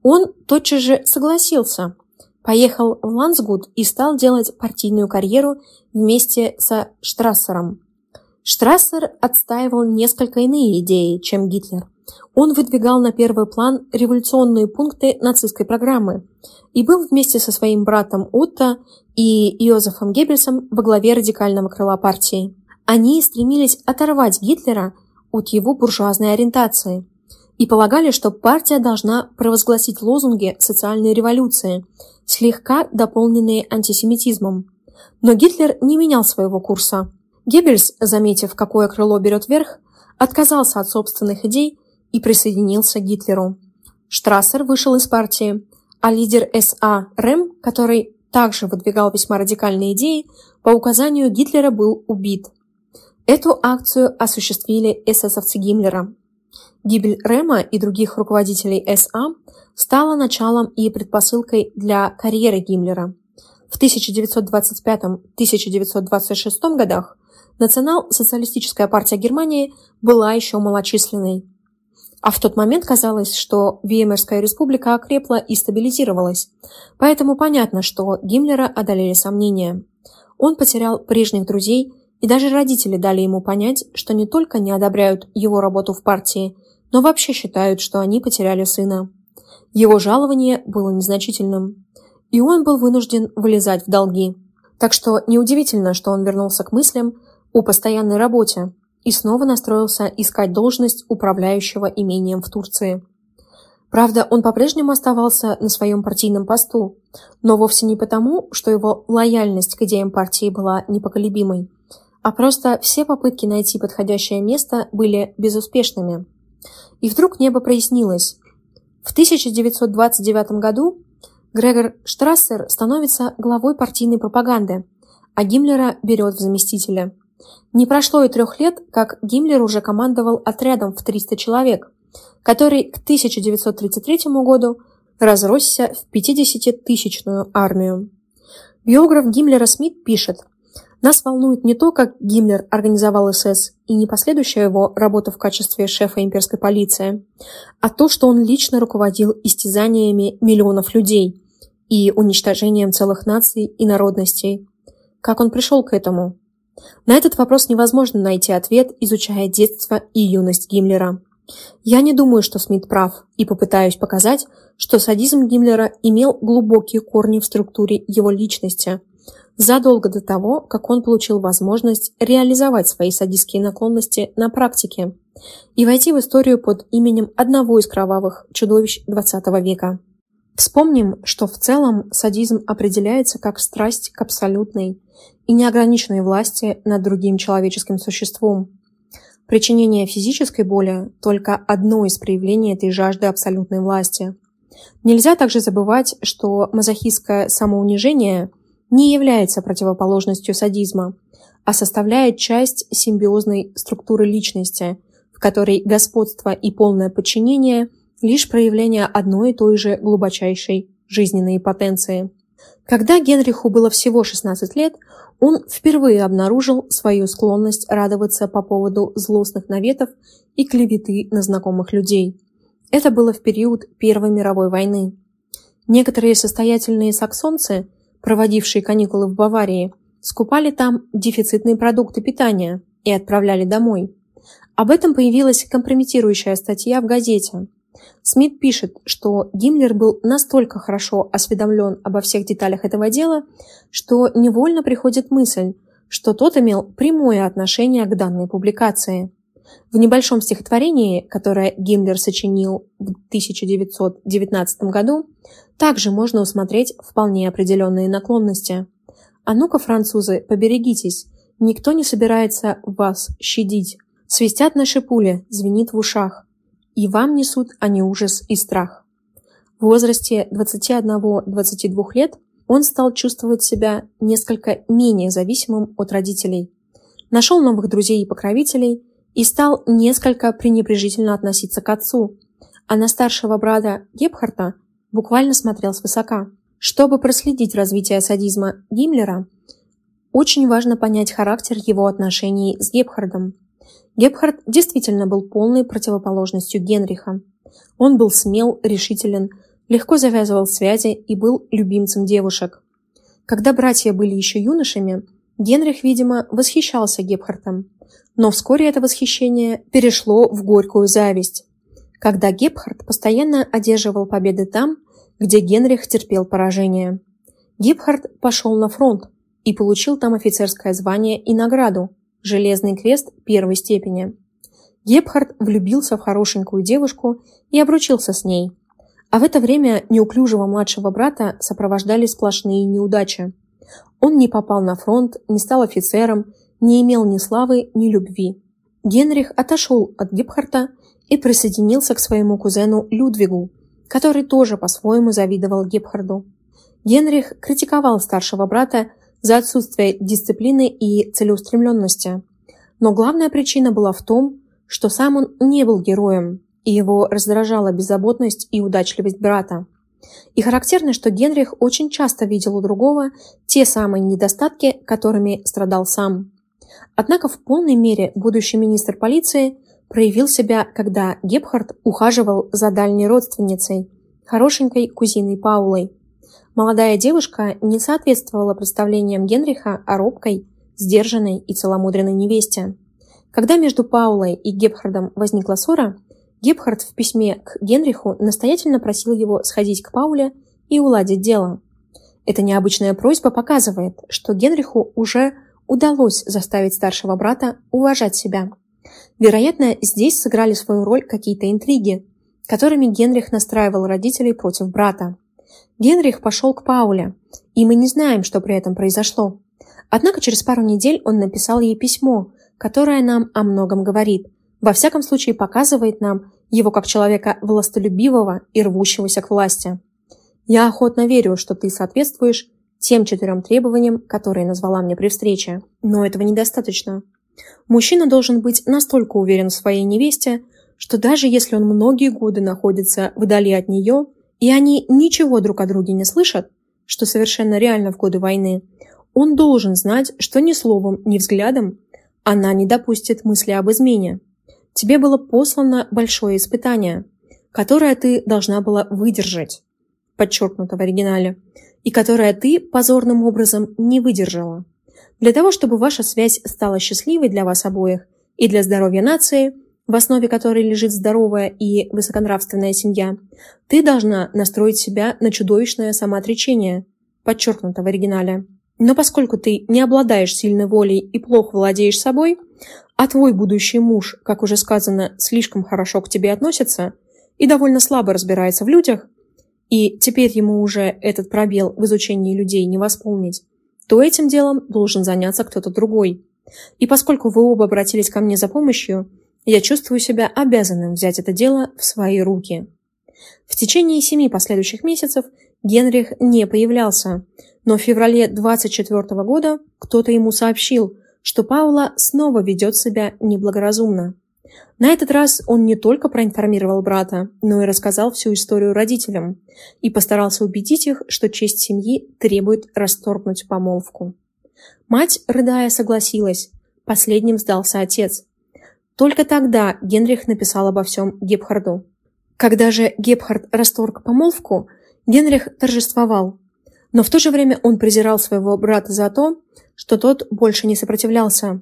Он тотчас же согласился, поехал в Лансгуд и стал делать партийную карьеру вместе со Штрассером. Штрассер отстаивал несколько иные идеи, чем Гитлер. Он выдвигал на первый план революционные пункты нацистской программы и был вместе со своим братом Отто и Йозефом Геббельсом во главе радикального крыла партии. Они стремились оторвать Гитлера от его буржуазной ориентации и полагали, что партия должна провозгласить лозунги социальной революции, слегка дополненные антисемитизмом. Но Гитлер не менял своего курса. Геббельс, заметив, какое крыло берет верх, отказался от собственных идей и присоединился к Гитлеру. Штрассер вышел из партии, а лидер СА Рэм, который также выдвигал весьма радикальные идеи, по указанию Гитлера был убит. Эту акцию осуществили эсэсовцы Гиммлера. Гибель Рэма и других руководителей СА стала началом и предпосылкой для карьеры Гиммлера. В 1925-1926 годах Национал-социалистическая партия Германии была еще малочисленной. А в тот момент казалось, что Веймарская республика окрепла и стабилизировалась. Поэтому понятно, что Гиммлера одолели сомнения. Он потерял прежних друзей, и даже родители дали ему понять, что не только не одобряют его работу в партии, но вообще считают, что они потеряли сына. Его жалование было незначительным, и он был вынужден вылезать в долги. Так что неудивительно, что он вернулся к мыслям о постоянной работе, и снова настроился искать должность управляющего имением в Турции. Правда, он по-прежнему оставался на своем партийном посту, но вовсе не потому, что его лояльность к идеям партии была непоколебимой, а просто все попытки найти подходящее место были безуспешными. И вдруг небо прояснилось. В 1929 году Грегор Штрассер становится главой партийной пропаганды, а Гиммлера берет в заместителя – не прошло и трех лет, как Гиммлер уже командовал отрядом в 300 человек, который к 1933 году разросся в 50-тысячную армию. Биограф Гиммлера Смит пишет, «Нас волнует не то, как Гиммлер организовал СС и не последующая его работа в качестве шефа имперской полиции, а то, что он лично руководил истязаниями миллионов людей и уничтожением целых наций и народностей. Как он пришел к этому? На этот вопрос невозможно найти ответ, изучая детство и юность Гиммлера. Я не думаю, что Смит прав, и попытаюсь показать, что садизм Гиммлера имел глубокие корни в структуре его личности, задолго до того, как он получил возможность реализовать свои садистские наклонности на практике и войти в историю под именем одного из кровавых чудовищ XX века. Вспомним, что в целом садизм определяется как страсть к абсолютной и неограниченной власти над другим человеческим существом. Причинение физической боли – только одно из проявлений этой жажды абсолютной власти. Нельзя также забывать, что мазохистское самоунижение не является противоположностью садизма, а составляет часть симбиозной структуры личности, в которой господство и полное подчинение – лишь проявление одной и той же глубочайшей жизненной потенции. Когда Генриху было всего 16 лет, он впервые обнаружил свою склонность радоваться по поводу злостных наветов и клеветы на знакомых людей. Это было в период Первой мировой войны. Некоторые состоятельные саксонцы, проводившие каникулы в Баварии, скупали там дефицитные продукты питания и отправляли домой. Об этом появилась компрометирующая статья в газете – Смит пишет, что Гиммлер был настолько хорошо осведомлен обо всех деталях этого дела, что невольно приходит мысль, что тот имел прямое отношение к данной публикации. В небольшом стихотворении, которое Гиммлер сочинил в 1919 году, также можно усмотреть вполне определенные наклонности. «А ну-ка, французы, поберегитесь, никто не собирается вас щадить. Свистят наши пули, звенит в ушах и вам несут они ужас и страх. В возрасте 21-22 лет он стал чувствовать себя несколько менее зависимым от родителей, нашел новых друзей и покровителей и стал несколько пренебрежительно относиться к отцу, а на старшего брата Гепхарта буквально смотрел свысока. Чтобы проследить развитие садизма Гиммлера, очень важно понять характер его отношений с Гепхардом – Гепхард действительно был полной противоположностью Генриха. Он был смел, решителен, легко завязывал связи и был любимцем девушек. Когда братья были еще юношами, Генрих, видимо, восхищался Гепхартом. Но вскоре это восхищение перешло в горькую зависть. Когда Гепхард постоянно одерживал победы там, где Генрих терпел поражение. Гепхард пошел на фронт и получил там офицерское звание и награду, Железный крест первой степени. Гепхард влюбился в хорошенькую девушку и обручился с ней. А в это время неуклюжего младшего брата сопровождали сплошные неудачи. Он не попал на фронт, не стал офицером, не имел ни славы, ни любви. Генрих отошел от Гепхарта и присоединился к своему кузену Людвигу, который тоже по-своему завидовал Гепхарду. Генрих критиковал старшего брата за отсутствие дисциплины и целеустремленности. Но главная причина была в том, что сам он не был героем, и его раздражала беззаботность и удачливость брата. И характерно, что Генрих очень часто видел у другого те самые недостатки, которыми страдал сам. Однако в полной мере будущий министр полиции проявил себя, когда Гепхард ухаживал за дальней родственницей, хорошенькой кузиной Паулой. Молодая девушка не соответствовала представлениям Генриха о робкой, сдержанной и целомудренной невесте. Когда между Паулой и Гепхардом возникла ссора, Гепхард в письме к Генриху настоятельно просил его сходить к Пауле и уладить дело. Эта необычная просьба показывает, что Генриху уже удалось заставить старшего брата уважать себя. Вероятно, здесь сыграли свою роль какие-то интриги, которыми Генрих настраивал родителей против брата. Генрих пошел к Пауле, и мы не знаем, что при этом произошло. Однако через пару недель он написал ей письмо, которое нам о многом говорит. Во всяком случае показывает нам его как человека властолюбивого и рвущегося к власти. Я охотно верю, что ты соответствуешь тем четырем требованиям, которые назвала мне при встрече. Но этого недостаточно. Мужчина должен быть настолько уверен в своей невесте, что даже если он многие годы находится вдали от нее, и они ничего друг о друге не слышат, что совершенно реально в годы войны, он должен знать, что ни словом, ни взглядом она не допустит мысли об измене. Тебе было послано большое испытание, которое ты должна была выдержать, подчеркнуто в оригинале, и которое ты позорным образом не выдержала. Для того, чтобы ваша связь стала счастливой для вас обоих и для здоровья нации, в основе которой лежит здоровая и высоконравственная семья, ты должна настроить себя на чудовищное самоотречение, подчеркнуто в оригинале. Но поскольку ты не обладаешь сильной волей и плохо владеешь собой, а твой будущий муж, как уже сказано, слишком хорошо к тебе относится и довольно слабо разбирается в людях, и теперь ему уже этот пробел в изучении людей не восполнить, то этим делом должен заняться кто-то другой. И поскольку вы оба обратились ко мне за помощью, я чувствую себя обязанным взять это дело в свои руки. В течение семи последующих месяцев Генрих не появлялся, но в феврале 24 года кто-то ему сообщил, что Паула снова ведет себя неблагоразумно. На этот раз он не только проинформировал брата, но и рассказал всю историю родителям и постарался убедить их, что честь семьи требует расторгнуть помолвку. Мать, рыдая, согласилась. Последним сдался отец. Только тогда Генрих написал обо всем Гепхарду. Когда же Гепхард расторг помолвку, Генрих торжествовал. Но в то же время он презирал своего брата за то, что тот больше не сопротивлялся.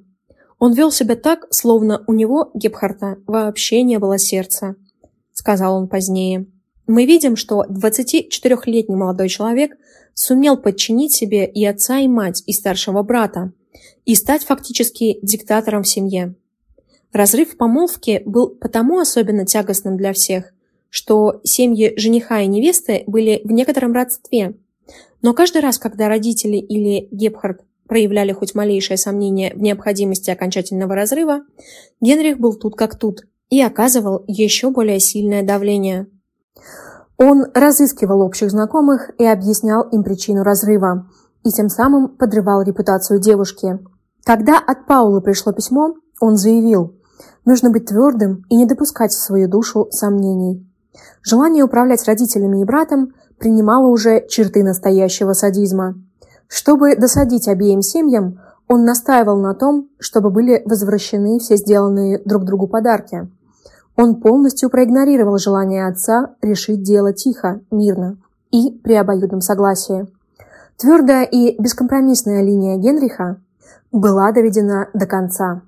Он вел себя так, словно у него, Гепхарта, вообще не было сердца, сказал он позднее. Мы видим, что 24-летний молодой человек сумел подчинить себе и отца, и мать, и старшего брата, и стать фактически диктатором в семье. Разрыв помолвки был потому особенно тягостным для всех, что семьи жениха и невесты были в некотором родстве. Но каждый раз, когда родители или Гепхард проявляли хоть малейшее сомнение в необходимости окончательного разрыва, Генрих был тут как тут и оказывал еще более сильное давление. Он разыскивал общих знакомых и объяснял им причину разрыва, и тем самым подрывал репутацию девушки. Когда от Паула пришло письмо, он заявил, нужно быть твердым и не допускать в свою душу сомнений. Желание управлять родителями и братом принимало уже черты настоящего садизма – чтобы досадить обеим семьям, он настаивал на том, чтобы были возвращены все сделанные друг другу подарки. Он полностью проигнорировал желание отца решить дело тихо, мирно и при обоюдном согласии. Твердая и бескомпромиссная линия Генриха была доведена до конца.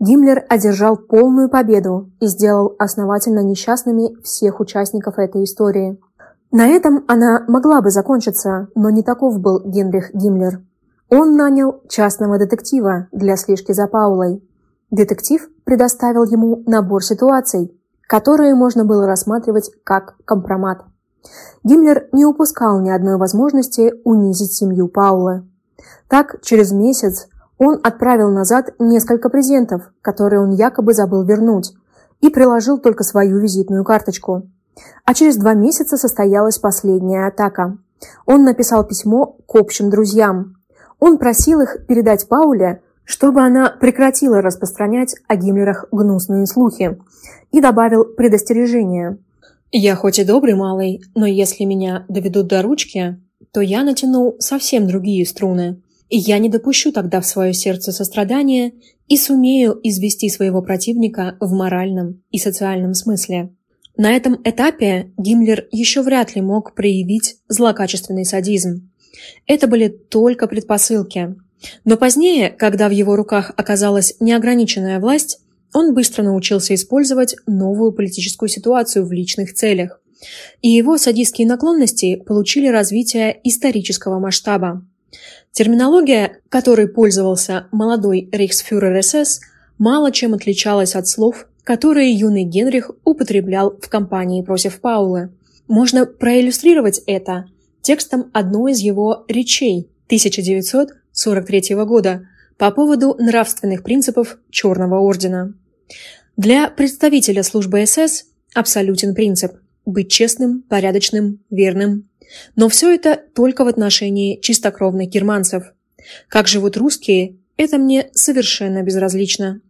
Гиммлер одержал полную победу и сделал основательно несчастными всех участников этой истории – на этом она могла бы закончиться, но не таков был Генрих Гиммлер. Он нанял частного детектива для слежки за Паулой. Детектив предоставил ему набор ситуаций, которые можно было рассматривать как компромат. Гиммлер не упускал ни одной возможности унизить семью Паулы. Так, через месяц он отправил назад несколько презентов, которые он якобы забыл вернуть, и приложил только свою визитную карточку – А через два месяца состоялась последняя атака. Он написал письмо к общим друзьям. Он просил их передать Пауле, чтобы она прекратила распространять о Гиммлерах гнусные слухи, и добавил предостережение. «Я хоть и добрый малый, но если меня доведут до ручки, то я натяну совсем другие струны, я не допущу тогда в свое сердце сострадания и сумею извести своего противника в моральном и социальном смысле». На этом этапе Гиммлер еще вряд ли мог проявить злокачественный садизм. Это были только предпосылки. Но позднее, когда в его руках оказалась неограниченная власть, он быстро научился использовать новую политическую ситуацию в личных целях. И его садистские наклонности получили развитие исторического масштаба. Терминология, которой пользовался молодой рейхсфюрер СС, мало чем отличалась от слов, которые юный Генрих употреблял в кампании против Паулы. Можно проиллюстрировать это текстом одной из его речей 1943 года по поводу нравственных принципов Черного Ордена. Для представителя службы СС абсолютен принцип – быть честным, порядочным, верным. Но все это только в отношении чистокровных германцев. Как живут русские, это мне совершенно безразлично.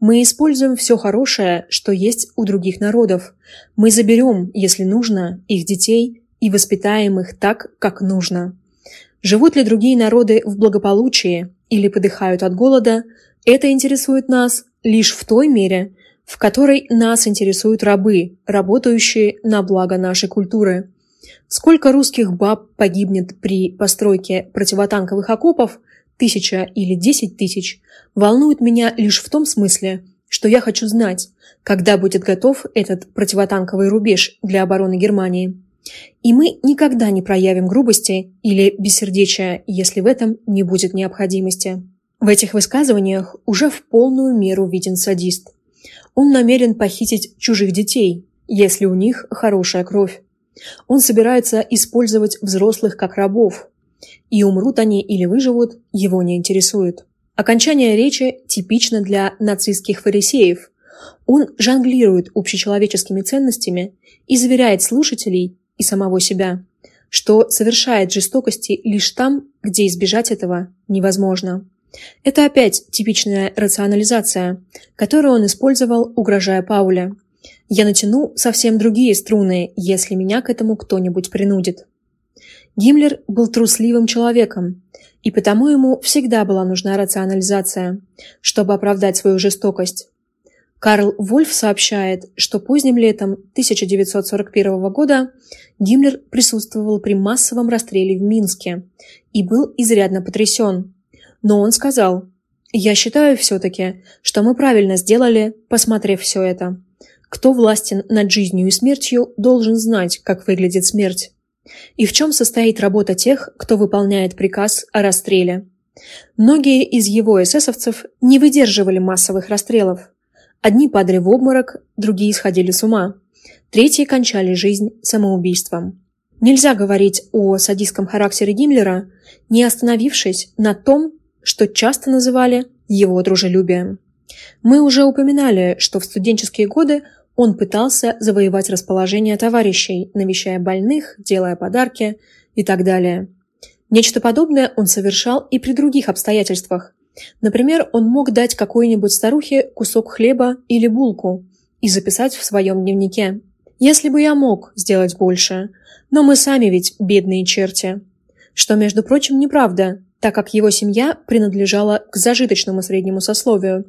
Мы используем все хорошее, что есть у других народов. Мы заберем, если нужно, их детей и воспитаем их так, как нужно. Живут ли другие народы в благополучии или подыхают от голода, это интересует нас лишь в той мере, в которой нас интересуют рабы, работающие на благо нашей культуры. Сколько русских баб погибнет при постройке противотанковых окопов – тысяча или десять тысяч, волнует меня лишь в том смысле, что я хочу знать, когда будет готов этот противотанковый рубеж для обороны Германии. И мы никогда не проявим грубости или бессердечия, если в этом не будет необходимости. В этих высказываниях уже в полную меру виден садист. Он намерен похитить чужих детей, если у них хорошая кровь. Он собирается использовать взрослых как рабов, и умрут они или выживут, его не интересует. Окончание речи типично для нацистских фарисеев. Он жонглирует общечеловеческими ценностями и заверяет слушателей и самого себя, что совершает жестокости лишь там, где избежать этого невозможно. Это опять типичная рационализация, которую он использовал, угрожая Пауле. «Я натяну совсем другие струны, если меня к этому кто-нибудь принудит». Гиммлер был трусливым человеком, и потому ему всегда была нужна рационализация, чтобы оправдать свою жестокость. Карл Вольф сообщает, что поздним летом 1941 года Гиммлер присутствовал при массовом расстреле в Минске и был изрядно потрясен. Но он сказал, «Я считаю все-таки, что мы правильно сделали, посмотрев все это. Кто властен над жизнью и смертью, должен знать, как выглядит смерть. И в чем состоит работа тех, кто выполняет приказ о расстреле? Многие из его эсэсовцев не выдерживали массовых расстрелов. Одни падали в обморок, другие сходили с ума. Третьи кончали жизнь самоубийством. Нельзя говорить о садистском характере Гиммлера, не остановившись на том, что часто называли его дружелюбием. Мы уже упоминали, что в студенческие годы он пытался завоевать расположение товарищей, навещая больных, делая подарки и так далее. Нечто подобное он совершал и при других обстоятельствах. Например, он мог дать какой-нибудь старухе кусок хлеба или булку и записать в своем дневнике. «Если бы я мог сделать больше, но мы сами ведь бедные черти». Что, между прочим, неправда, так как его семья принадлежала к зажиточному среднему сословию,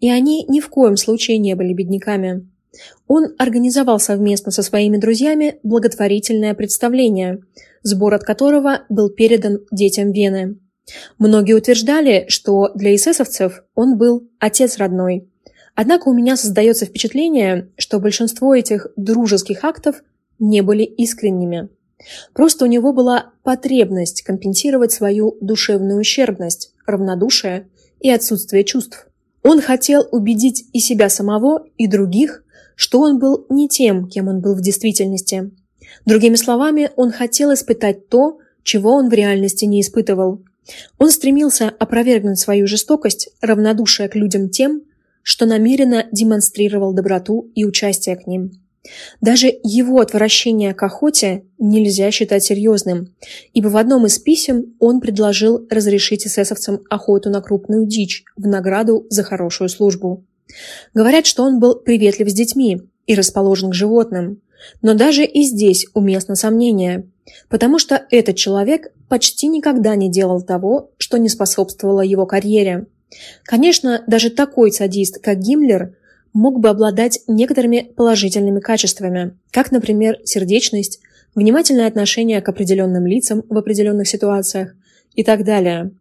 и они ни в коем случае не были бедняками. Он организовал совместно со своими друзьями благотворительное представление, сбор от которого был передан детям Вены. Многие утверждали, что для эсэсовцев он был отец родной. Однако у меня создается впечатление, что большинство этих дружеских актов не были искренними. Просто у него была потребность компенсировать свою душевную ущербность, равнодушие и отсутствие чувств. Он хотел убедить и себя самого, и других что он был не тем, кем он был в действительности. Другими словами, он хотел испытать то, чего он в реальности не испытывал. Он стремился опровергнуть свою жестокость, равнодушие к людям тем, что намеренно демонстрировал доброту и участие к ним. Даже его отвращение к охоте нельзя считать серьезным, ибо в одном из писем он предложил разрешить эсэсовцам охоту на крупную дичь в награду за хорошую службу. Говорят, что он был приветлив с детьми и расположен к животным, но даже и здесь уместно сомнение, потому что этот человек почти никогда не делал того, что не способствовало его карьере. Конечно, даже такой садист, как Гиммлер, мог бы обладать некоторыми положительными качествами, как, например, сердечность, внимательное отношение к определенным лицам в определенных ситуациях и так далее.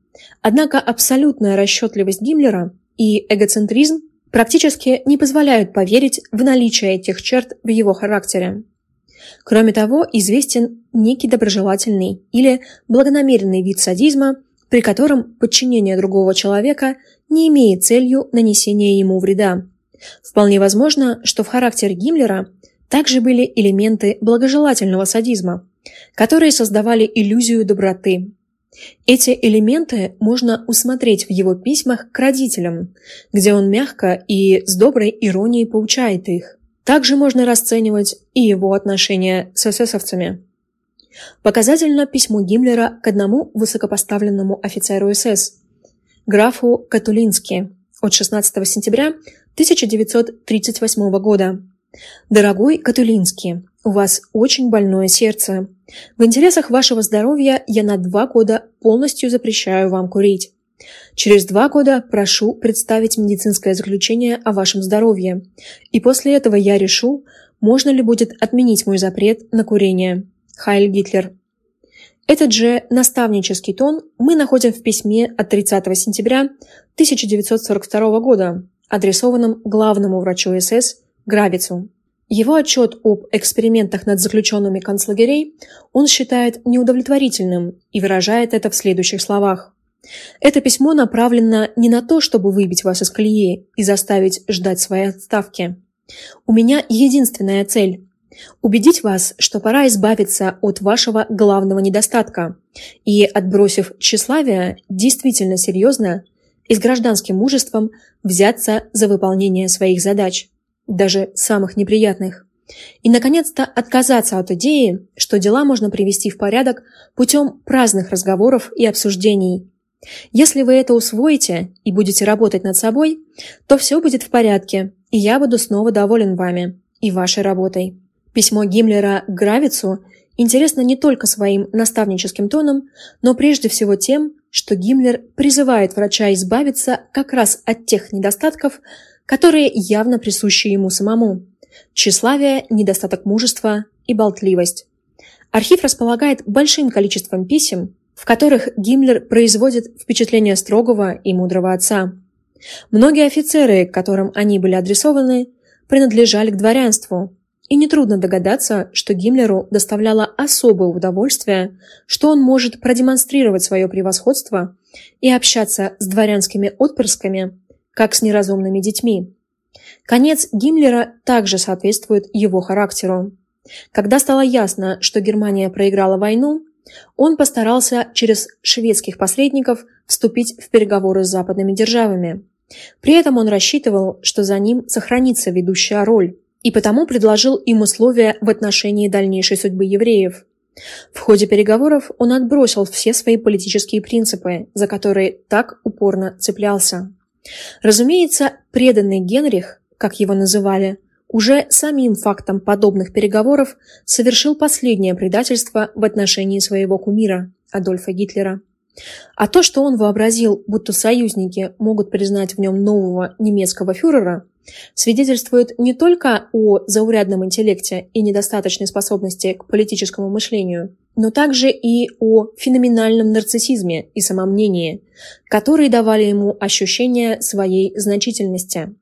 Однако абсолютная расчетливость Гиммлера и эгоцентризм практически не позволяют поверить в наличие этих черт в его характере. Кроме того, известен некий доброжелательный или благонамеренный вид садизма, при котором подчинение другого человека не имеет целью нанесения ему вреда. Вполне возможно, что в характере Гиммлера также были элементы благожелательного садизма, которые создавали иллюзию доброты. Эти элементы можно усмотреть в его письмах к родителям, где он мягко и с доброй иронией поучает их. Также можно расценивать и его отношения с эсэсовцами. Показательно письмо Гиммлера к одному высокопоставленному офицеру СС, графу Катулински, от 16 сентября 1938 года. Дорогой Катулинский, у вас очень больное сердце. В интересах вашего здоровья я на два года полностью запрещаю вам курить. Через два года прошу представить медицинское заключение о вашем здоровье, и после этого я решу, можно ли будет отменить мой запрет на курение. Хайль Гитлер. Этот же наставнический тон мы находим в письме от 30 сентября 1942 года, адресованном главному врачу СС Гравицу. Его отчет об экспериментах над заключенными концлагерей он считает неудовлетворительным и выражает это в следующих словах. Это письмо направлено не на то, чтобы выбить вас из колеи и заставить ждать своей отставки. У меня единственная цель – убедить вас, что пора избавиться от вашего главного недостатка и, отбросив тщеславие, действительно серьезно и с гражданским мужеством взяться за выполнение своих задач – даже самых неприятных. И, наконец-то, отказаться от идеи, что дела можно привести в порядок путем праздных разговоров и обсуждений. Если вы это усвоите и будете работать над собой, то все будет в порядке, и я буду снова доволен вами и вашей работой. Письмо Гиммлера к Гравицу интересно не только своим наставническим тоном, но прежде всего тем, что Гиммлер призывает врача избавиться как раз от тех недостатков, которые явно присущи ему самому – тщеславие, недостаток мужества и болтливость. Архив располагает большим количеством писем, в которых Гиммлер производит впечатление строгого и мудрого отца. Многие офицеры, которым они были адресованы, принадлежали к дворянству, и нетрудно догадаться, что Гиммлеру доставляло особое удовольствие, что он может продемонстрировать свое превосходство и общаться с дворянскими отпрысками как с неразумными детьми. Конец Гиммлера также соответствует его характеру. Когда стало ясно, что Германия проиграла войну, он постарался через шведских посредников вступить в переговоры с западными державами. При этом он рассчитывал, что за ним сохранится ведущая роль, и потому предложил им условия в отношении дальнейшей судьбы евреев. В ходе переговоров он отбросил все свои политические принципы, за которые так упорно цеплялся. Разумеется, преданный Генрих, как его называли, уже самим фактом подобных переговоров совершил последнее предательство в отношении своего кумира, Адольфа Гитлера. А то, что он вообразил, будто союзники могут признать в нем нового немецкого фюрера, свидетельствует не только о заурядном интеллекте и недостаточной способности к политическому мышлению, но также и о феноменальном нарциссизме и самомнении, которые давали ему ощущение своей значительности,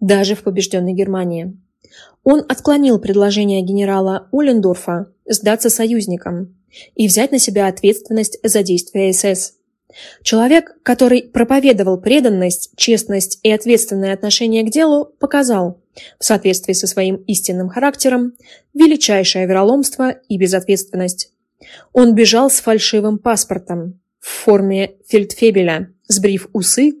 даже в побежденной Германии. Он отклонил предложение генерала Уллендорфа сдаться союзникам и взять на себя ответственность за действия СС. Человек, который проповедовал преданность, честность и ответственное отношение к делу, показал, в соответствии со своим истинным характером, величайшее вероломство и безответственность. Он бежал с фальшивым паспортом в форме фельдфебеля, сбрив усы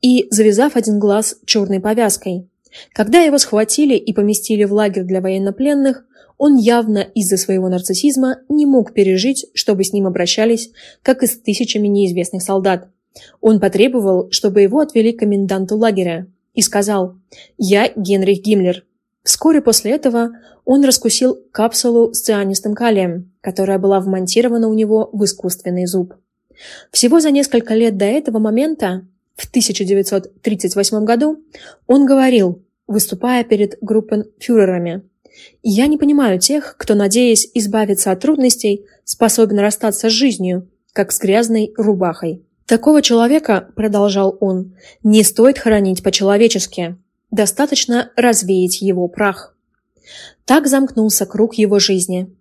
и завязав один глаз черной повязкой, Когда его схватили и поместили в лагерь для военнопленных, он явно из-за своего нарциссизма не мог пережить, чтобы с ним обращались, как и с тысячами неизвестных солдат. Он потребовал, чтобы его отвели к коменданту лагеря и сказал «Я Генрих Гиммлер». Вскоре после этого он раскусил капсулу с цианистым калием, которая была вмонтирована у него в искусственный зуб. Всего за несколько лет до этого момента, в 1938 году, он говорил, выступая перед группенфюрерами, «Я не понимаю тех, кто, надеясь избавиться от трудностей, способен расстаться с жизнью, как с грязной рубахой. Такого человека, продолжал он, не стоит хоронить по-человечески. Достаточно развеять его прах. Так замкнулся круг его жизни.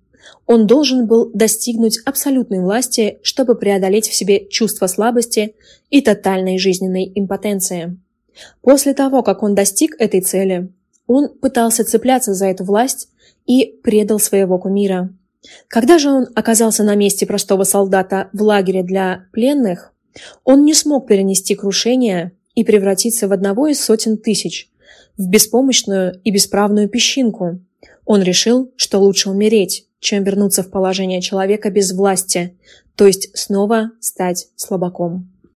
Он должен был достигнуть абсолютной власти, чтобы преодолеть в себе чувство слабости и тотальной жизненной импотенции. После того, как он достиг этой цели, он пытался цепляться за эту власть и предал своего кумира. Когда же он оказался на месте простого солдата в лагере для пленных, он не смог перенести крушение и превратиться в одного из сотен тысяч, в беспомощную и бесправную песчинку. Он решил, что лучше умереть, чем вернуться в положение человека без власти, то есть снова стать слабаком.